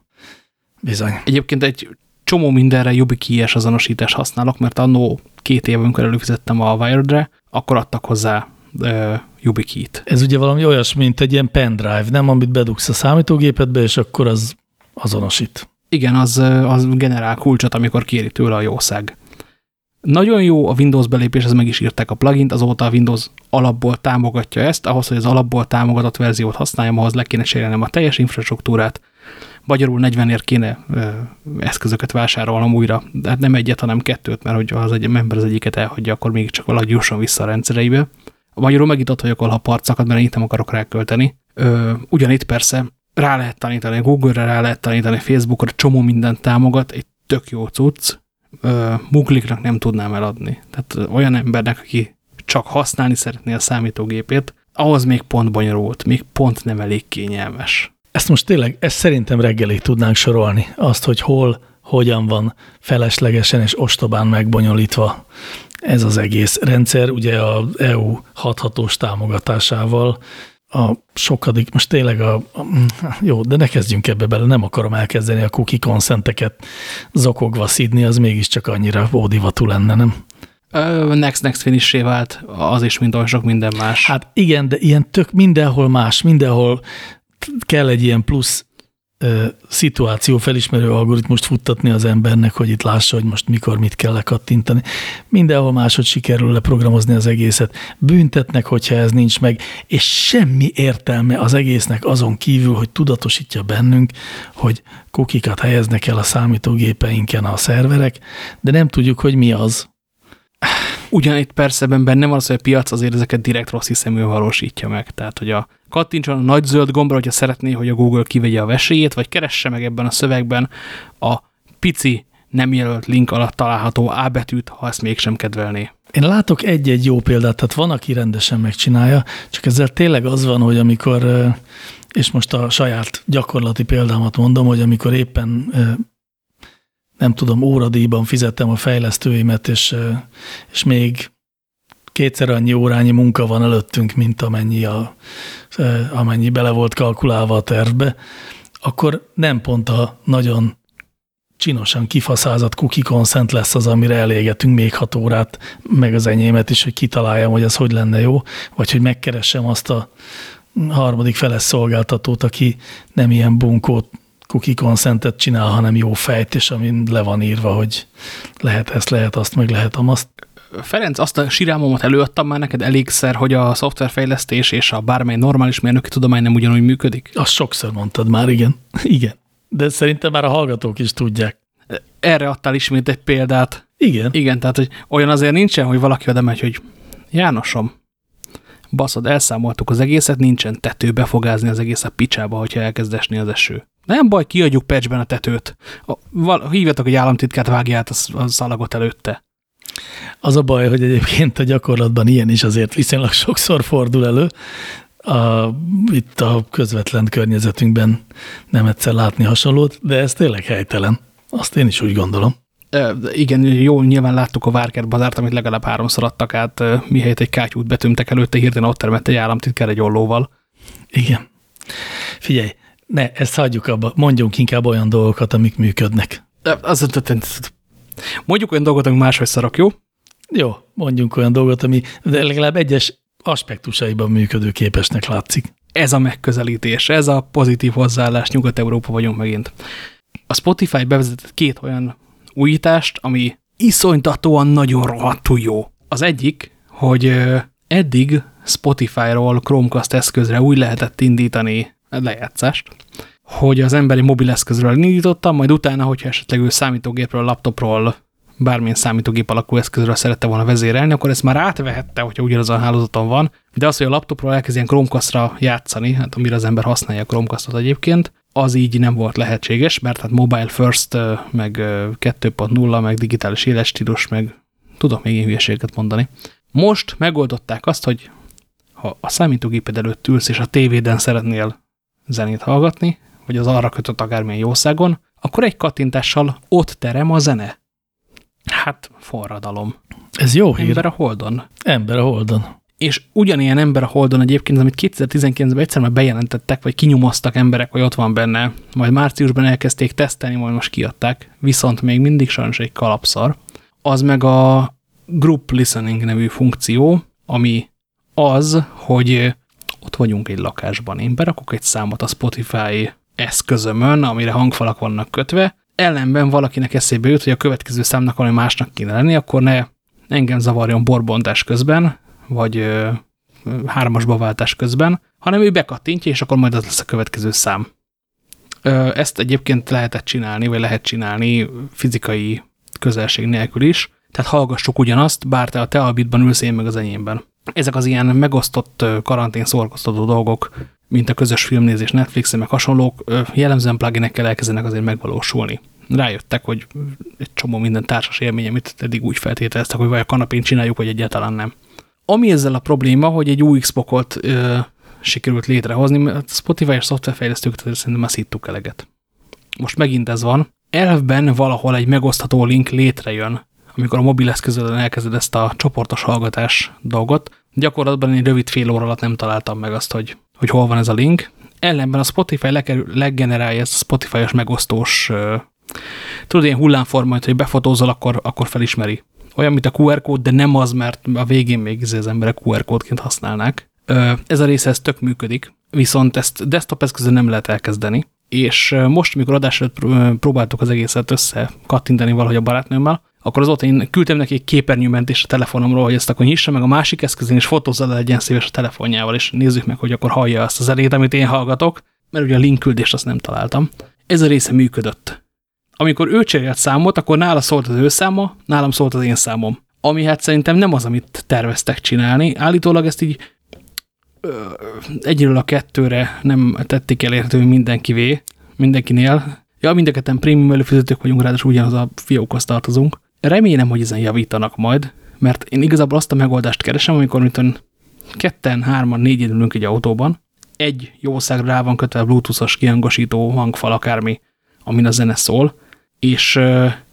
Bizony. Egyébként egy csomó mindenre YubiKey-es azonosítást használok, mert annó két év, amikor előfizettem a Wired-re, akkor adtak hozzá uh, YubiKey-t. Ez ugye valami olyasmi, mint egy ilyen pendrive, nem? Amit bedugsz a számítógépedbe, és akkor az azonosít. Igen, az, az generál kulcsot, amikor kéri tőle a jószág. Nagyon jó a Windows belépés, ez meg is írták a plugint, azóta a Windows alapból támogatja ezt, ahhoz, hogy az alapból támogatott verziót használjam, ahhoz le kéne a teljes infrastruktúrát, magyarul 40 ért kéne ö, eszközöket vásárolnom újra, de hát nem egyet, hanem kettőt, mert hogy az egy ember az egyiket elhagyja, akkor még csak valahogy jusson vissza a rendszereibe. Magyarul megint ott vagyok, ahol a parcakat, mert én nem akarok rákölteni. Ö, ugyanitt persze rá lehet tanítani, Google-re rá lehet tanítani, Facebookra csomó mindent támogat, egy tök jó cucc, Mugliknak nem tudnám eladni. Tehát olyan embernek, aki csak használni szeretné a számítógépét, ahhoz még pont bonyolult, még pont nem elég kényelmes. Ezt most tényleg, ezt szerintem reggelig tudnánk sorolni. Azt, hogy hol, hogyan van feleslegesen és ostobán megbonyolítva ez az egész rendszer, ugye az EU hathatós támogatásával, a sokadik, most tényleg a, a, jó, de ne kezdjünk ebbe bele, nem akarom elkezdeni a cookie konszenteket zokogva szidni, az mégiscsak annyira ódivatú lenne, nem? Next Next finish vált, az is mint sok minden más. Hát igen, de ilyen tök mindenhol más, mindenhol kell egy ilyen plusz szituáció felismerő algoritmust futtatni az embernek, hogy itt lássa, hogy most mikor mit kell lekattintani. Mindenhol máshogy sikerül leprogramozni az egészet. Büntetnek, hogyha ez nincs meg, és semmi értelme az egésznek azon kívül, hogy tudatosítja bennünk, hogy kukikat helyeznek el a számítógépeinken a szerverek, de nem tudjuk, hogy mi az. Ugyan itt persze benne van az, hogy a piac azért ezeket direkt rossz hiszemű valósítja meg. Tehát, hogy a kattintson a nagy zöld gombra, hogyha szeretné, hogy a Google kivegye a veséjét, vagy keresse meg ebben a szövegben a pici nem jelölt link alatt található A betűt, ha ezt mégsem kedvelné. Én látok egy-egy jó példát, tehát van, aki rendesen megcsinálja, csak ezzel tényleg az van, hogy amikor, és most a saját gyakorlati példámat mondom, hogy amikor éppen nem tudom, óradíjban fizettem a fejlesztőimet, és, és még kétszer annyi órányi munka van előttünk, mint amennyi, a, amennyi bele volt kalkulálva a tervbe, akkor nem pont a nagyon csinosan kifaszázott cookie consent lesz az, amire elégetünk még hat órát, meg az enyémet is, hogy kitaláljam, hogy ez hogy lenne jó, vagy hogy megkeressem azt a harmadik feles szolgáltatót, aki nem ilyen bunkót cookie consentet csinál, hanem jó fejt, és amin le van írva, hogy lehet ezt, lehet azt, meg lehet amazt. Ferenc, azt a sirámomat előadtam már neked elégszer, hogy a szoftverfejlesztés és a bármely normális mérnöki tudomány nem ugyanúgy működik? Azt sokszor mondtad már, igen. Igen. De szerintem már a hallgatók is tudják. Erre adtál ismét egy példát. Igen. Igen, tehát hogy olyan azért nincsen, hogy valaki oda megy, hogy Jánosom, baszod, elszámoltuk az egészet, nincsen tető befogázni az egész a picsába, hogyha elkezd esni az eső. Nem baj, kiadjuk patchben a tetőt. Hívjatok egy államtitkát, vágját a szalagot előtte. Az a baj, hogy egyébként a gyakorlatban ilyen is azért viszonylag sokszor fordul elő. A, itt a közvetlen környezetünkben nem egyszer látni hasonlót, de ez tényleg helytelen. Azt én is úgy gondolom. E, igen, jó, nyilván láttuk a Várkert bazárt, amit legalább háromszor adtak át, mihelyt egy kátyút betömtek előtte, hirtelen ott termett egy államtitkár egy ollóval. Igen. Figyelj, ne, ezt hagyjuk abba, mondjunk inkább olyan dolgokat, amik működnek. Az, mondjuk olyan dolgot, ami máshogy szarok, jó? Jó, mondjunk olyan dolgot, ami de legalább egyes aspektusaiban működőképesnek látszik. Ez a megközelítés, ez a pozitív hozzáállás, Nyugat-Európa vagyunk megint. A Spotify bevezetett két olyan újítást, ami iszonytatóan nagyon rohadtul jó. Az egyik, hogy eddig Spotify-ról Chromecast eszközre úgy lehetett indítani lejátszást, hogy az emberi mobileszközről indítottam, majd utána, hogyha esetleg ő számítógépről, laptopról, bármilyen számítógép alakú eszközről szerette volna vezérelni, akkor ezt már átvehette, hogyha ugyanaz a hálózaton van, de az, hogy a laptopról elkezd ilyen Chromecast-ra játszani, hát amire az ember használja a Chromecastot egyébként, az így nem volt lehetséges, mert hát mobile first, meg 2.0, meg digitális életstílus, meg tudok még én hülyeséget mondani. Most megoldották azt, hogy ha a számítógéped előtt ülsz, és a tévéden szeretnél zenét hallgatni, vagy az arra kötött akármilyen jószágon, akkor egy kattintással ott terem a zene. Hát, forradalom. Ez jó hír. Ember a Holdon. Ember a Holdon. És ugyanilyen ember a Holdon egyébként, amit 2019-ben egyszer már bejelentettek, vagy kinyomoztak emberek, hogy ott van benne, majd márciusban elkezdték tesztelni, majd most kiadták, viszont még mindig sajnos egy kalapszar. Az meg a Group Listening nevű funkció, ami az, hogy ott vagyunk egy lakásban, én berakok egy számot a Spotify eszközömön, amire hangfalak vannak kötve, ellenben valakinek eszébe jut, hogy a következő számnak valami másnak kéne lenni, akkor ne engem zavarjon borbontás közben, vagy ö, hármasba váltás közben, hanem ő bekattintja, és akkor majd az lesz a következő szám. Ö, ezt egyébként lehetett csinálni, vagy lehet csinálni fizikai közelség nélkül is, tehát hallgassuk ugyanazt, bár te a te albitban ülsz, én meg az enyémben ezek az ilyen megosztott karantén szorgoztató dolgok, mint a közös filmnézés netflix meg hasonlók, jellemzően pluginekkel elkezdenek azért megvalósulni. Rájöttek, hogy egy csomó minden társas élmény, amit eddig úgy feltételeztek, hogy vagy a kanapén csináljuk, vagy egyáltalán nem. Ami ezzel a probléma, hogy egy új Xbox-ot sikerült létrehozni, mert Spotify és szoftverfejlesztők szerintem már szíttuk eleget. Most megint ez van. Elvben valahol egy megosztható link létrejön, amikor a mobileszközön elkezded ezt a csoportos hallgatás dolgot, gyakorlatban egy rövid fél óra alatt nem találtam meg azt, hogy, hogy hol van ez a link. Ellenben a Spotify leggenerálja ezt a Spotify-os megosztós, tudod, ilyen hullámforma, hogy befotózol, akkor, akkor felismeri. Olyan, mint a QR kód, de nem az, mert a végén még az emberek QR kódként használnák. Ez a része ez tök működik, viszont ezt desktop eszközön nem lehet elkezdeni, és most, amikor adás előtt próbáltuk az egészet össze kattintani valahogy a barátnőmmel, akkor azóta én küldtem neki egy képernyőmentést a telefonomról, hogy ezt akkor nyissa meg a másik eszközén, és fotózza le legyen szíves a telefonjával, és nézzük meg, hogy akkor hallja azt az elét, amit én hallgatok, mert ugye a link küldést azt nem találtam. Ez a része működött. Amikor ő cserélt számot, akkor nála szólt az ő száma, nálam szólt az én számom. Ami hát szerintem nem az, amit terveztek csinálni. Állítólag ezt így egyről a kettőre nem tették elérhető mindenkivé, mindenkinél. Ja, mindeketen prémium előfizetők vagyunk, ráadásul ugyanaz a fiókhoz tartozunk. Remélem, hogy ezen javítanak majd, mert én igazából azt a megoldást keresem, amikor mint ketten, hárman, négyen ülünk egy autóban, egy jószágra rá van kötve bluetoothos kihangosító hangfal, akármi, amin a zene szól, és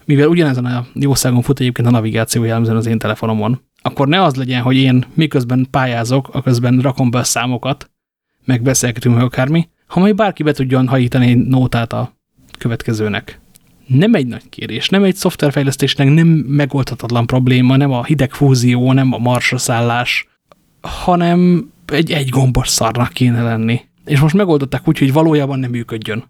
mivel ugyanezen a jószágon fut egyébként a navigáció jellemzően az én telefonomon, akkor ne az legyen, hogy én miközben pályázok, a közben rakom be a számokat, meg beszélgetünk meg akármi, ha majd bárki be tudjon hajítani egy nótát a következőnek. Nem egy nagy kérés, nem egy szoftverfejlesztésnek nem megoldhatatlan probléma, nem a hideg fúzió, nem a marsra szállás, hanem egy egy gombos szarnak kéne lenni. És most megoldották úgy, hogy valójában nem működjön.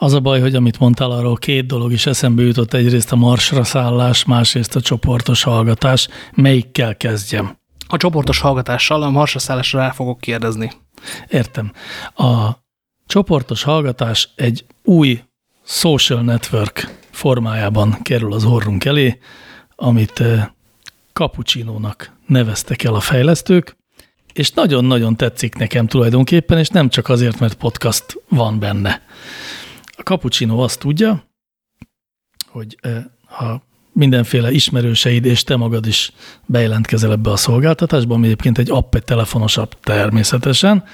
Az a baj, hogy amit mondtál arról, két dolog is eszembe jutott. Egyrészt a marsra szállás, másrészt a csoportos hallgatás. Melyikkel kezdjem? A csoportos hallgatással, a marsra szállásra rá fogok kérdezni. Értem. A csoportos hallgatás egy új social network formájában kerül az orrunk elé, amit kapucsinónak eh, neveztek el a fejlesztők, és nagyon-nagyon tetszik nekem tulajdonképpen, és nem csak azért, mert podcast van benne. A cappuccino azt tudja, hogy eh, ha mindenféle ismerőseid és te magad is bejelentkezel ebbe a szolgáltatásba, ami egyébként egy app, egy telefonos app természetesen,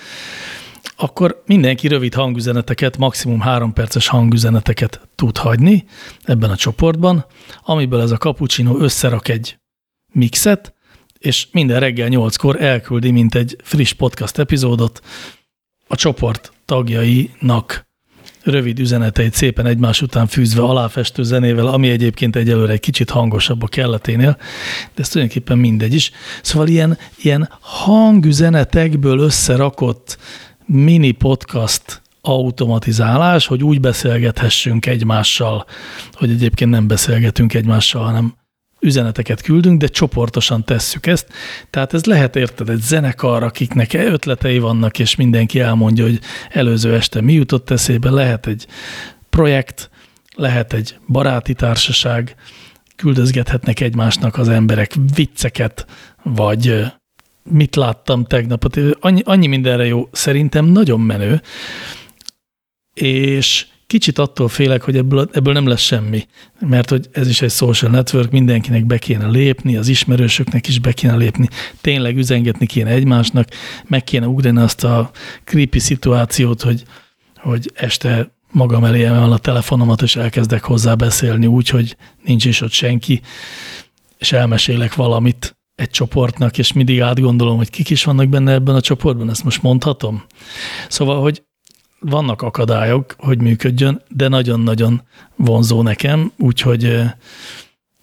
akkor mindenki rövid hangüzeneteket, maximum három perces hangüzeneteket tud hagyni ebben a csoportban, amiből ez a cappuccino összerak egy mixet, és minden reggel nyolckor elküldi, mint egy friss podcast epizódot a csoport tagjainak rövid üzeneteit szépen egymás után fűzve aláfestő zenével, ami egyébként egyelőre egy kicsit hangosabb a kelleténél, de ez tulajdonképpen mindegy is. Szóval ilyen, ilyen hangüzenetekből összerakott mini podcast automatizálás, hogy úgy beszélgethessünk egymással, hogy egyébként nem beszélgetünk egymással, hanem üzeneteket küldünk, de csoportosan tesszük ezt. Tehát ez lehet, érted, egy zenekar, akiknek ötletei vannak, és mindenki elmondja, hogy előző este mi jutott eszébe, lehet egy projekt, lehet egy baráti társaság, küldözgethetnek egymásnak az emberek vicceket, vagy mit láttam tegnap. Annyi, annyi mindenre jó, szerintem nagyon menő, és kicsit attól félek, hogy ebből, ebből nem lesz semmi, mert hogy ez is egy social network, mindenkinek be kéne lépni, az ismerősöknek is be kéne lépni, tényleg üzengetni kéne egymásnak, meg kéne ugrani azt a creepy szituációt, hogy, hogy este magam elé emelem a telefonomat, és elkezdek hozzá beszélni úgy, hogy nincs is ott senki, és elmesélek valamit egy csoportnak, és mindig átgondolom, hogy kik is vannak benne ebben a csoportban, ezt most mondhatom. Szóval, hogy vannak akadályok, hogy működjön, de nagyon-nagyon vonzó nekem, úgyhogy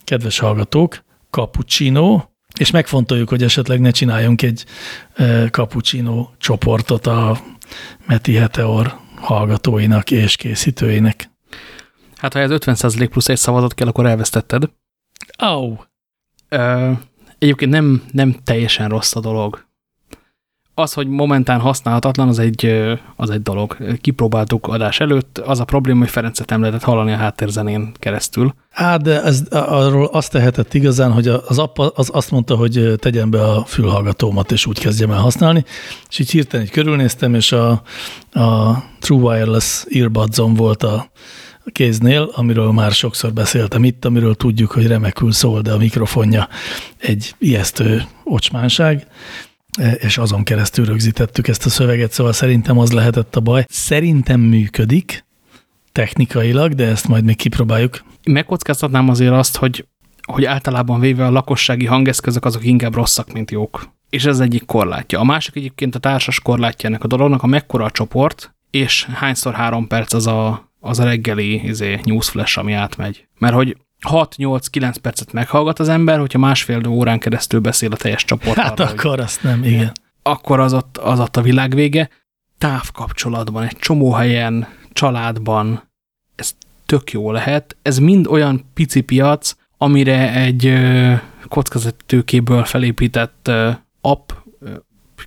kedves hallgatók, cappuccino, és megfontoljuk, hogy esetleg ne csináljunk egy cappuccino csoportot a Meti Heteor hallgatóinak és készítőinek. Hát ha ez 50% plusz egy szavazat kell, akkor elvesztetted. Au! Ö, egyébként nem, nem teljesen rossz a dolog az, hogy momentán használhatatlan, az egy, az egy dolog. Kipróbáltuk adás előtt. Az a probléma, hogy Ferencet nem lehetett hallani a háttérzenén keresztül. Á, de ez, arról azt tehetett igazán, hogy az app az azt mondta, hogy tegyen be a fülhallgatómat, és úgy kezdjem el használni. És így hirtelen így körülnéztem, és a, a True Wireless earbuds volt a kéznél, amiről már sokszor beszéltem itt, amiről tudjuk, hogy remekül szól, de a mikrofonja egy ijesztő ocsmánság és azon keresztül rögzítettük ezt a szöveget, szóval szerintem az lehetett a baj. Szerintem működik technikailag, de ezt majd még kipróbáljuk. Megkockáztatnám azért azt, hogy, hogy általában véve a lakossági hangeszközök azok inkább rosszak, mint jók. És ez egyik korlátja. A másik egyébként a társas korlátja ennek a dolognak, a mekkora a csoport, és hányszor három perc az a, az a reggeli izé, newsflash, ami átmegy. Mert hogy 6-8-9 percet meghallgat az ember, hogyha másfél órán keresztül beszél a teljes csoport. Hát arra, akkor hogy, azt nem, igen. Akkor az ott, az ott a világ vége. Távkapcsolatban egy csomó helyen családban ez tök jó lehet. Ez mind olyan pici piac, amire egy kockázatőkéből felépített app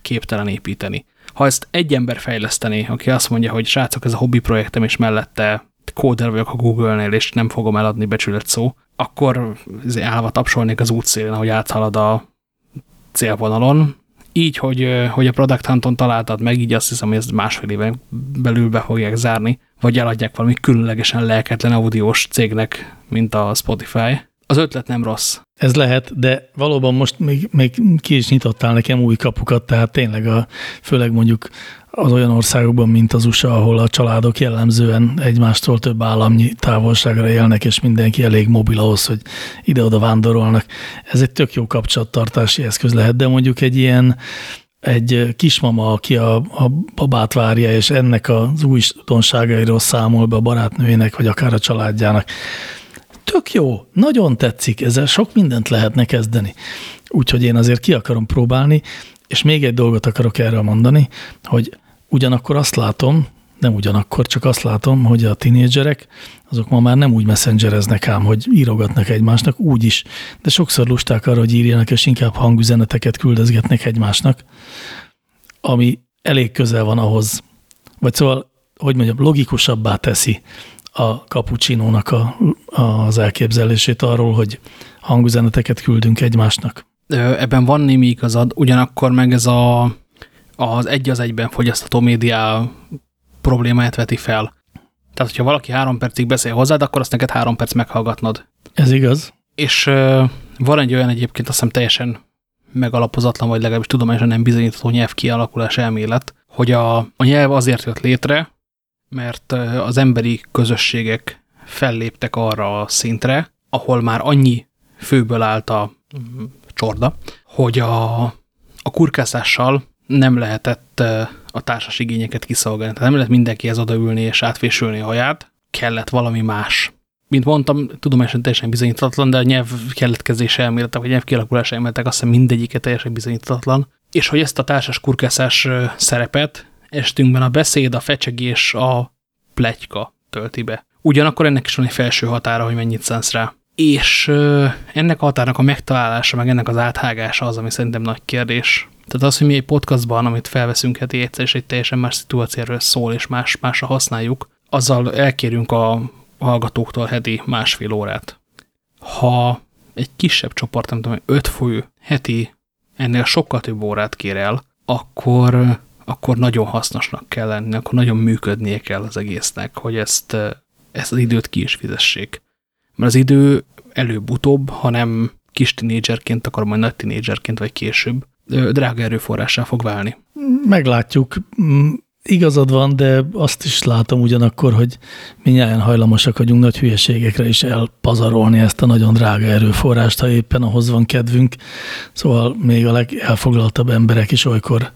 képtelen építeni. Ha ezt egy ember fejleszteni, aki azt mondja, hogy srácok, ez a hobbi projektem, és mellette kóder vagyok a Google-nél, és nem fogom eladni becsület szó, akkor állva tapsolnék az útszélén, ahogy áthalad a célvonalon. Így, hogy, hogy a Product Hunton találtad meg, így azt hiszem, hogy ez másfél éven belül be fogják zárni, vagy eladják valami különlegesen lelketlen audiós cégnek, mint a Spotify. Az ötlet nem rossz. Ez lehet, de valóban most még, még ki is nyitottál nekem új kapukat, tehát tényleg a, főleg mondjuk az olyan országokban, mint az USA, ahol a családok jellemzően egymástól több államnyi távolságra élnek, és mindenki elég mobil ahhoz, hogy ide-oda vándorolnak. Ez egy tök jó kapcsolattartási eszköz lehet, de mondjuk egy ilyen egy kismama, aki a, a babát várja, és ennek az újdonságairól számol be a barátnőjének, vagy akár a családjának. Tök jó, nagyon tetszik, ezzel sok mindent lehetne kezdeni. Úgyhogy én azért ki akarom próbálni, és még egy dolgot akarok erről mondani, hogy Ugyanakkor azt látom, nem ugyanakkor, csak azt látom, hogy a tinédzserek azok ma már nem úgy messengereznek ám, hogy írogatnak egymásnak, úgy is, de sokszor lusták arra, hogy írjanak, és inkább hangüzeneteket küldözgetnek egymásnak, ami elég közel van ahhoz, vagy szóval, hogy mondjam, logikusabbá teszi a kapucsinónak a, az elképzelését arról, hogy hangüzeneteket küldünk egymásnak. Ebben van némi igazad, ugyanakkor meg ez a az egy az egyben fogyasztató média problémáját veti fel. Tehát, hogyha valaki három percig beszél hozzád, akkor azt neked három perc meghallgatnod. Ez igaz. És uh, van egy olyan egyébként, azt hiszem teljesen megalapozatlan, vagy legalábbis tudományosan nem bizonyítható nyelv kialakulás elmélet, hogy a, a nyelv azért jött létre, mert az emberi közösségek felléptek arra a szintre, ahol már annyi főből állt a mm, csorda, hogy a, a kurkászással nem lehetett a társas igényeket kiszolgálni. Tehát nem lehet mindenkihez odaülni és átfésülni a haját, kellett valami más. Mint mondtam, tudományosan teljesen bizonyítatlan, de a nyelv keletkezése elméletek, vagy nyelv kialakulás elméletek azt hiszem mindegyike teljesen bizonyítatlan. És hogy ezt a társas kurkászás szerepet estünkben a beszéd, a fecsegés, a pletyka tölti be. Ugyanakkor ennek is van egy felső határa, hogy mennyit szánsz rá. És ennek a határnak a megtalálása, meg ennek az áthágása az, ami szerintem nagy kérdés. Tehát az, hogy mi egy podcastban, amit felveszünk heti egyszer, és egy teljesen más szituációról szól, és más, másra használjuk, azzal elkérünk a hallgatóktól heti másfél órát. Ha egy kisebb csoport, nem tudom, öt fő heti ennél sokkal több órát kér el, akkor, akkor nagyon hasznosnak kell lenni, akkor nagyon működnie kell az egésznek, hogy ezt, ezt az időt ki is fizessék. Mert az idő előbb-utóbb, hanem kis tinédzserként, akkor majd nagy tinédzserként, vagy később, drága erőforrássá fog válni. Meglátjuk. Mm, igazad van, de azt is látom ugyanakkor, hogy minnyáján hajlamosak vagyunk nagy hülyeségekre is elpazarolni ezt a nagyon drága erőforrást, ha éppen ahhoz van kedvünk. Szóval még a legelfoglaltabb emberek is olykor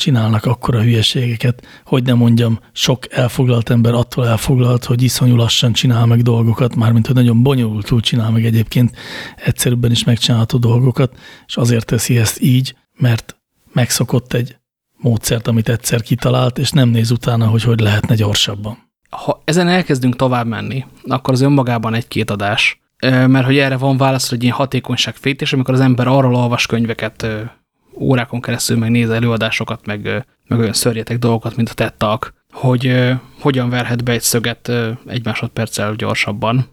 csinálnak akkora hülyeségeket, hogy nem mondjam, sok elfoglalt ember attól elfoglalt, hogy iszonyú lassan csinál meg dolgokat, mármint hogy nagyon bonyolultul csinál meg egyébként egyszerűbben is megcsinálható dolgokat, és azért teszi ezt így, mert megszokott egy módszert, amit egyszer kitalált, és nem néz utána, hogy hogy lehetne gyorsabban. Ha ezen elkezdünk tovább menni, akkor az önmagában egy-két adás, mert hogy erre van válasz, hogy ilyen hatékonyság fétés, amikor az ember arról olvas könyveket órákon keresztül meg néz előadásokat, meg, meg olyan szörjetek dolgokat, mint a tettak, hogy hogyan verhet be egy szöget egy másodperccel gyorsabban.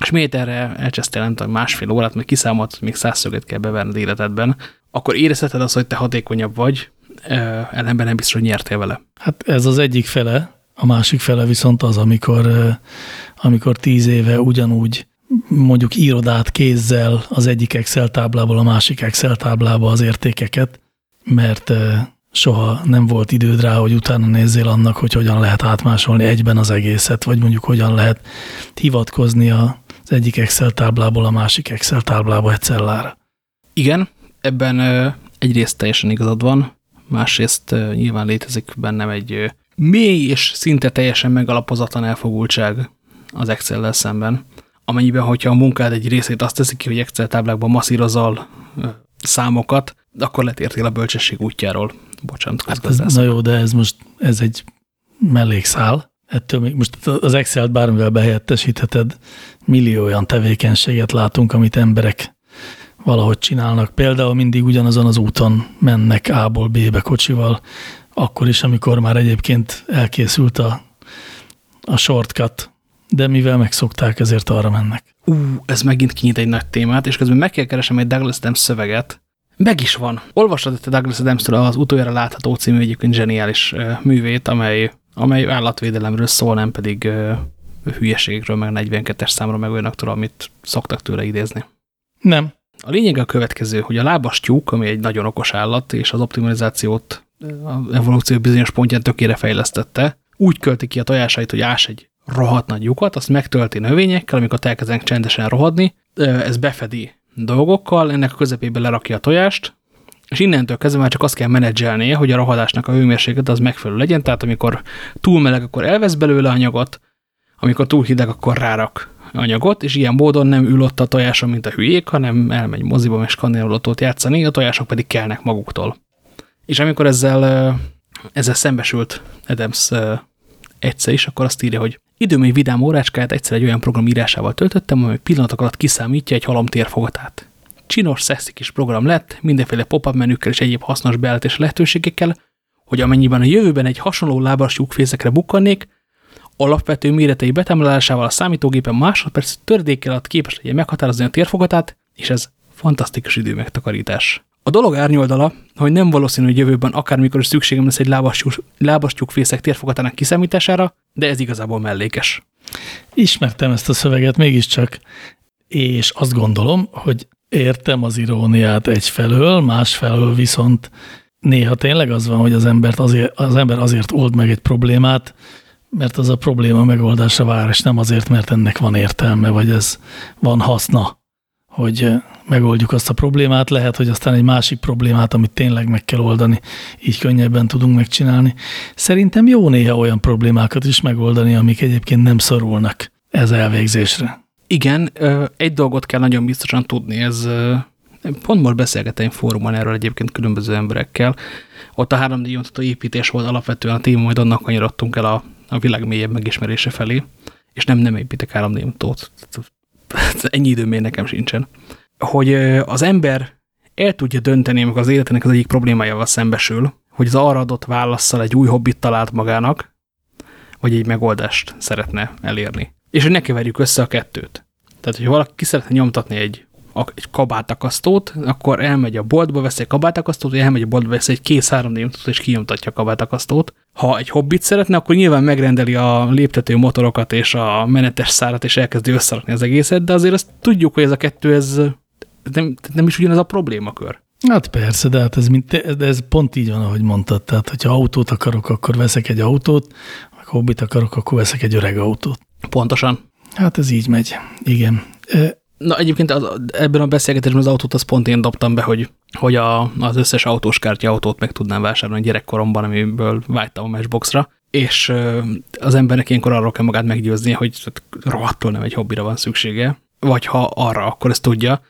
És miért erre tudom, másfél órát, meg kiszámolt, hogy még száz szöget kell beverned életedben, akkor érezheted azt, hogy te hatékonyabb vagy, ellenben nem biztos, hogy nyertél vele. Hát ez az egyik fele, a másik fele viszont az, amikor, amikor tíz éve ugyanúgy mondjuk írod kézzel az egyik Excel táblából a másik Excel táblába az értékeket, mert soha nem volt időd rá, hogy utána nézzél annak, hogy hogyan lehet átmásolni egyben az egészet, vagy mondjuk hogyan lehet hivatkozni az egyik Excel táblából a másik Excel táblába egy cellára. Igen, ebben egyrészt teljesen igazad van, másrészt nyilván létezik bennem egy mély és szinte teljesen megalapozatlan elfogultság az Excel-lel szemben amennyiben, hogyha a munkád egy részét azt teszik ki, hogy Excel táblákban masszírozol számokat, akkor letértél a bölcsesség útjáról. Bocsánat, hát ez, Na jó, de ez most ez egy mellékszál. ettől még most az Excel-t bármivel behelyettesítheted, millió olyan tevékenységet látunk, amit emberek valahogy csinálnak. Például mindig ugyanazon az úton mennek A-ból B-be kocsival, akkor is, amikor már egyébként elkészült a, a shortcut, de mivel megszokták, ezért arra mennek. Ú, ez megint kinyit egy nagy témát, és közben meg kell keresem egy Douglas Adams szöveget. Meg is van. Olvasod a Douglas adams az utoljára látható című egyébként zseniális művét, amely, amely állatvédelemről szól, nem pedig hülyeségekről, meg 42-es számról, meg olyanoktól, amit szoktak tőle idézni. Nem. A lényeg a következő, hogy a lábas tyúk, ami egy nagyon okos állat, és az optimalizációt az evolúció bizonyos pontján tökére fejlesztette, úgy költi ki a tojásait, hogy ás egy rohadt nagy lyukat, azt megtölti növényekkel, amikor elkezdenek csendesen rohadni, ez befedi dolgokkal, ennek a közepébe lerakja a tojást, és innentől kezdve már csak azt kell menedzselnie, hogy a rohadásnak a hőmérséklet az megfelelő legyen, tehát amikor túl meleg, akkor elvesz belőle anyagot, amikor túl hideg, akkor rárak anyagot, és ilyen módon nem ül ott a tojáson, mint a hülyék, hanem elmegy moziba és kannélolatot játszani, a tojások pedig kelnek maguktól. És amikor ezzel, ezzel szembesült Adams egyszer is, akkor azt írja, hogy időm egy vidám órácskáját egyszer egy olyan program írásával töltöttem, amely pillanatok alatt kiszámítja egy halom térfogatát. Csinos, szexi kis program lett, mindenféle pop-up menükkel és egyéb hasznos beállítási lehetőségekkel, hogy amennyiben a jövőben egy hasonló lábas lyukfészekre bukkannék, alapvető méretei betámlálásával a számítógépen másodperc tördékkel alatt képes legyen meghatározni a térfogatát, és ez fantasztikus idő megtakarítás. A dolog árnyoldala, hogy nem valószínű, hogy jövőben akármikor is szükségem lesz egy lábastyúkfészek térfogatának kiszámítására, de ez igazából mellékes. Ismertem ezt a szöveget mégiscsak, és azt gondolom, hogy értem az iróniát egyfelől, másfelől viszont néha tényleg az van, hogy az, embert azért, az ember azért old meg egy problémát, mert az a probléma megoldásra vár, és nem azért, mert ennek van értelme, vagy ez van haszna, hogy megoldjuk azt a problémát. Lehet, hogy aztán egy másik problémát, amit tényleg meg kell oldani, így könnyebben tudunk megcsinálni. Szerintem jó néha olyan problémákat is megoldani, amik egyébként nem szorulnak ez elvégzésre. Igen, egy dolgot kell nagyon biztosan tudni, ez pont most beszélgetem fórumon erről egyébként különböző emberekkel. Ott a 3D építés volt alapvetően a téma, majd annak kanyarodtunk el a a világ mélyebb megismerése felé, és nem, nem építek 3D autót. Ennyi időm még nekem sincsen. Hogy az ember el tudja dönteni, amikor az életének az egyik problémájával szembesül, hogy az arra adott válaszsal egy új hobbit talált magának, vagy egy megoldást szeretne elérni. És hogy ne keverjük össze a kettőt. Tehát, hogy valaki ki szeretne nyomtatni egy egy kabátakasztót, akkor elmegy a boltba, vesz egy kabátakasztót, elmegy a boltba, vesz egy kész 3 d és kinyomtatja a kabátakasztót. Ha egy hobbit szeretne, akkor nyilván megrendeli a léptető motorokat és a menetes szárat, és elkezdi összerakni az egészet, de azért azt tudjuk, hogy ez a kettő, ez nem, nem is ugyanaz a problémakör. Hát persze, de, hát ez, mint, de ez pont így van, ahogy mondtad. Tehát, hogyha autót akarok, akkor veszek egy autót, ha hobbit akarok, akkor veszek egy öreg autót. Pontosan. Hát ez így megy, igen. Na egyébként az, ebben a beszélgetésben az autót az pont én dobtam be, hogy, hogy a, az összes autós kártya autót meg tudnám vásárolni gyerekkoromban, amiből vágytam a Matchboxra, és az embernek ilyenkor arról kell magát meggyőzni, hogy rohadtul nem egy hobbira van szüksége, vagy ha arra, akkor ezt tudja,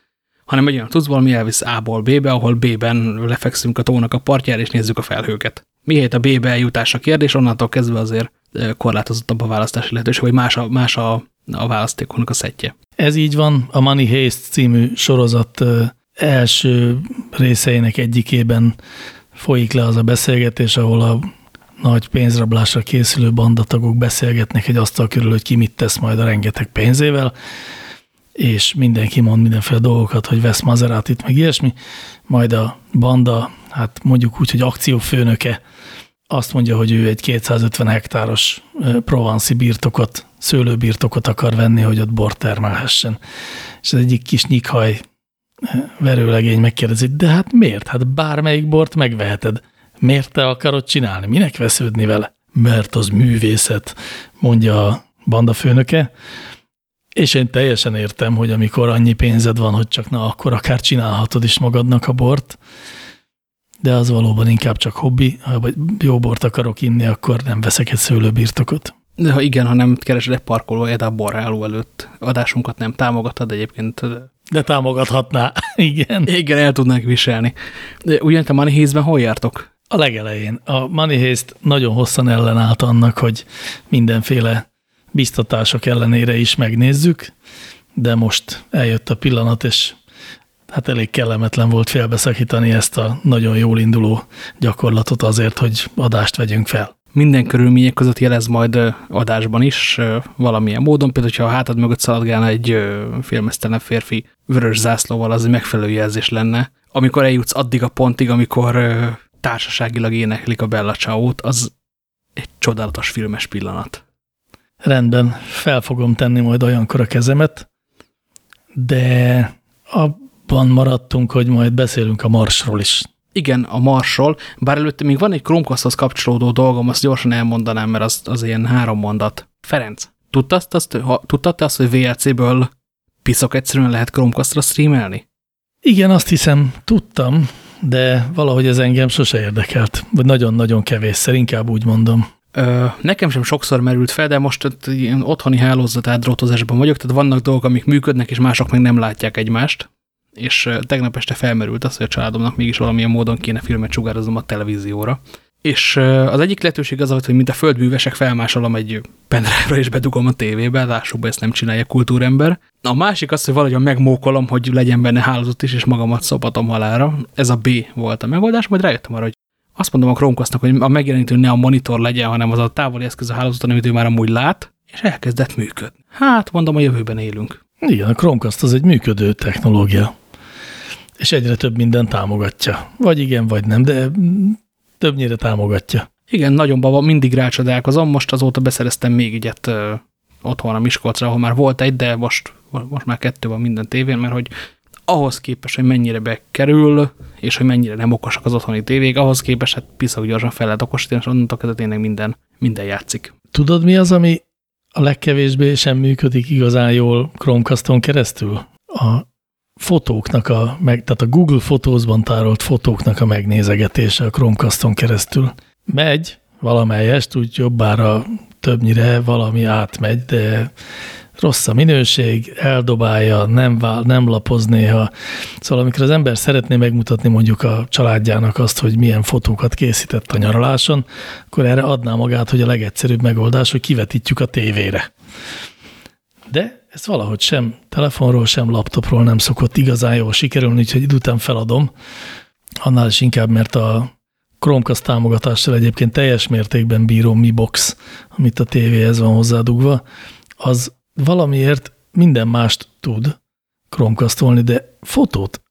hanem egy olyan tudsz valami elvisz A-ból B-be, ahol B-ben lefekszünk a tónak a partjára, és nézzük a felhőket. Mihelyt a B-be eljutás a kérdés, onnantól kezdve azért korlátozottabb a választási lehetőség, vagy más a, más a, a választékoknak a szettje. Ez így van, a Money Heist című sorozat első részeinek egyikében folyik le az a beszélgetés, ahol a nagy pénzrablásra készülő bandatagok beszélgetnek egy asztal körül, hogy ki mit tesz majd a rengeteg pénzével, és mindenki mond mindenféle dolgokat, hogy vesz Mazeratit, meg ilyesmi, majd a banda, hát mondjuk úgy, hogy akciófőnöke azt mondja, hogy ő egy 250 hektáros provanszi birtokot, szőlőbirtokot akar venni, hogy ott bort termelhessen. És az egyik kis nyikhaj verőlegény megkérdezi, de hát miért? Hát bármelyik bort megveheted. Miért te akarod csinálni? Minek vesződni vele? Mert az művészet, mondja a banda főnöke. És én teljesen értem, hogy amikor annyi pénzed van, hogy csak na, akkor akár csinálhatod is magadnak a bort, de az valóban inkább csak hobbi. Ha jó bort akarok inni, akkor nem veszek egy szőlőbirtokot. De ha igen, ha nem keresed egy parkolóját a borráló előtt, adásunkat nem támogatod egyébként. De támogathatná, igen. Igen, el tudnánk viselni. De ugyan a Money Heist-ben hol jártok? A legelején. A Money Heist nagyon hosszan ellenállt annak, hogy mindenféle biztatások ellenére is megnézzük, de most eljött a pillanat, és hát elég kellemetlen volt félbeszakítani ezt a nagyon jól induló gyakorlatot azért, hogy adást vegyünk fel. Minden körülmények között jelez majd adásban is valamilyen módon, például, ha a hátad mögött szaladgálna egy filmesztelen férfi vörös zászlóval, az egy megfelelő jelzés lenne. Amikor eljutsz addig a pontig, amikor társaságilag éneklik a Bella Ciao-t, az egy csodálatos filmes pillanat. Rendben, fel fogom tenni majd olyankor a kezemet, de abban maradtunk, hogy majd beszélünk a Marsról is. Igen, a Marsról, bár előtte még van egy Chromecasthoz kapcsolódó dolgom, azt gyorsan elmondanám, mert az, az ilyen három mondat. Ferenc, tudtad azt, ha, tudtad azt, hogy VLC-ből piszok egyszerűen lehet Chromecastra streamelni? Igen, azt hiszem, tudtam, de valahogy ez engem sose érdekelt. Vagy nagyon-nagyon kevésszer, inkább úgy mondom. Ö, nekem sem sokszor merült fel, de most ilyen otthoni hálózat átdrótozásban vagyok, tehát vannak dolgok, amik működnek, és mások meg nem látják egymást. És tegnap este felmerült az, hogy a családomnak mégis valamilyen módon kéne filmet sugároznom a televízióra. És az egyik lehetőség az, hogy mint a földművesek felmásolom egy pendrive és bedugom a tévébe, lássuk be, ezt nem csinálja kultúrember. A másik az, hogy valahogyan megmókolom, hogy legyen benne hálózat is, és magamat szopatom halára. Ez a B volt a megoldás, majd rájöttem arra, hogy azt mondom a Chromecastnak, hogy a megjelenítő ne a monitor legyen, hanem az a távoli eszköz a hálózaton, amit ő már amúgy lát, és elkezdett működni. Hát, mondom, a jövőben élünk. Igen, a Chromecast az egy működő technológia. És egyre több minden támogatja. Vagy igen, vagy nem, de többnyire támogatja. Igen, nagyon baba, mindig rácsodálkozom. Most azóta beszereztem még egyet ö, otthon a Miskolcra, ahol már volt egy, de most, most már kettő van minden tévén, mert hogy ahhoz képest, hogy mennyire bekerül, és hogy mennyire nem okosak az otthoni tévék, ahhoz képest, hát piszak gyorsan fel lehet okosítani, és onnantól kezdve tényleg minden, minden játszik. Tudod, mi az, ami a legkevésbé sem működik igazán jól Chromecaston keresztül? A fotóknak a, meg, tehát a Google Photos-ban tárolt fotóknak a megnézegetése a Chromecaston keresztül. Megy valamelyest, úgy jobbára többnyire valami átmegy, de rossz a minőség, eldobálja, nem, vál, nem lapoz néha. Szóval amikor az ember szeretné megmutatni mondjuk a családjának azt, hogy milyen fotókat készített a nyaraláson, akkor erre adná magát, hogy a legegyszerűbb megoldás, hogy kivetítjük a tévére. De ez valahogy sem telefonról, sem laptopról nem szokott igazán jól sikerülni, úgyhogy idő után feladom. Annál is inkább, mert a Chromecast támogatással egyébként teljes mértékben bíró Mi Box, amit a tévéhez van hozzádugva, az valamiért minden mást tud Chromecastolni, de fotót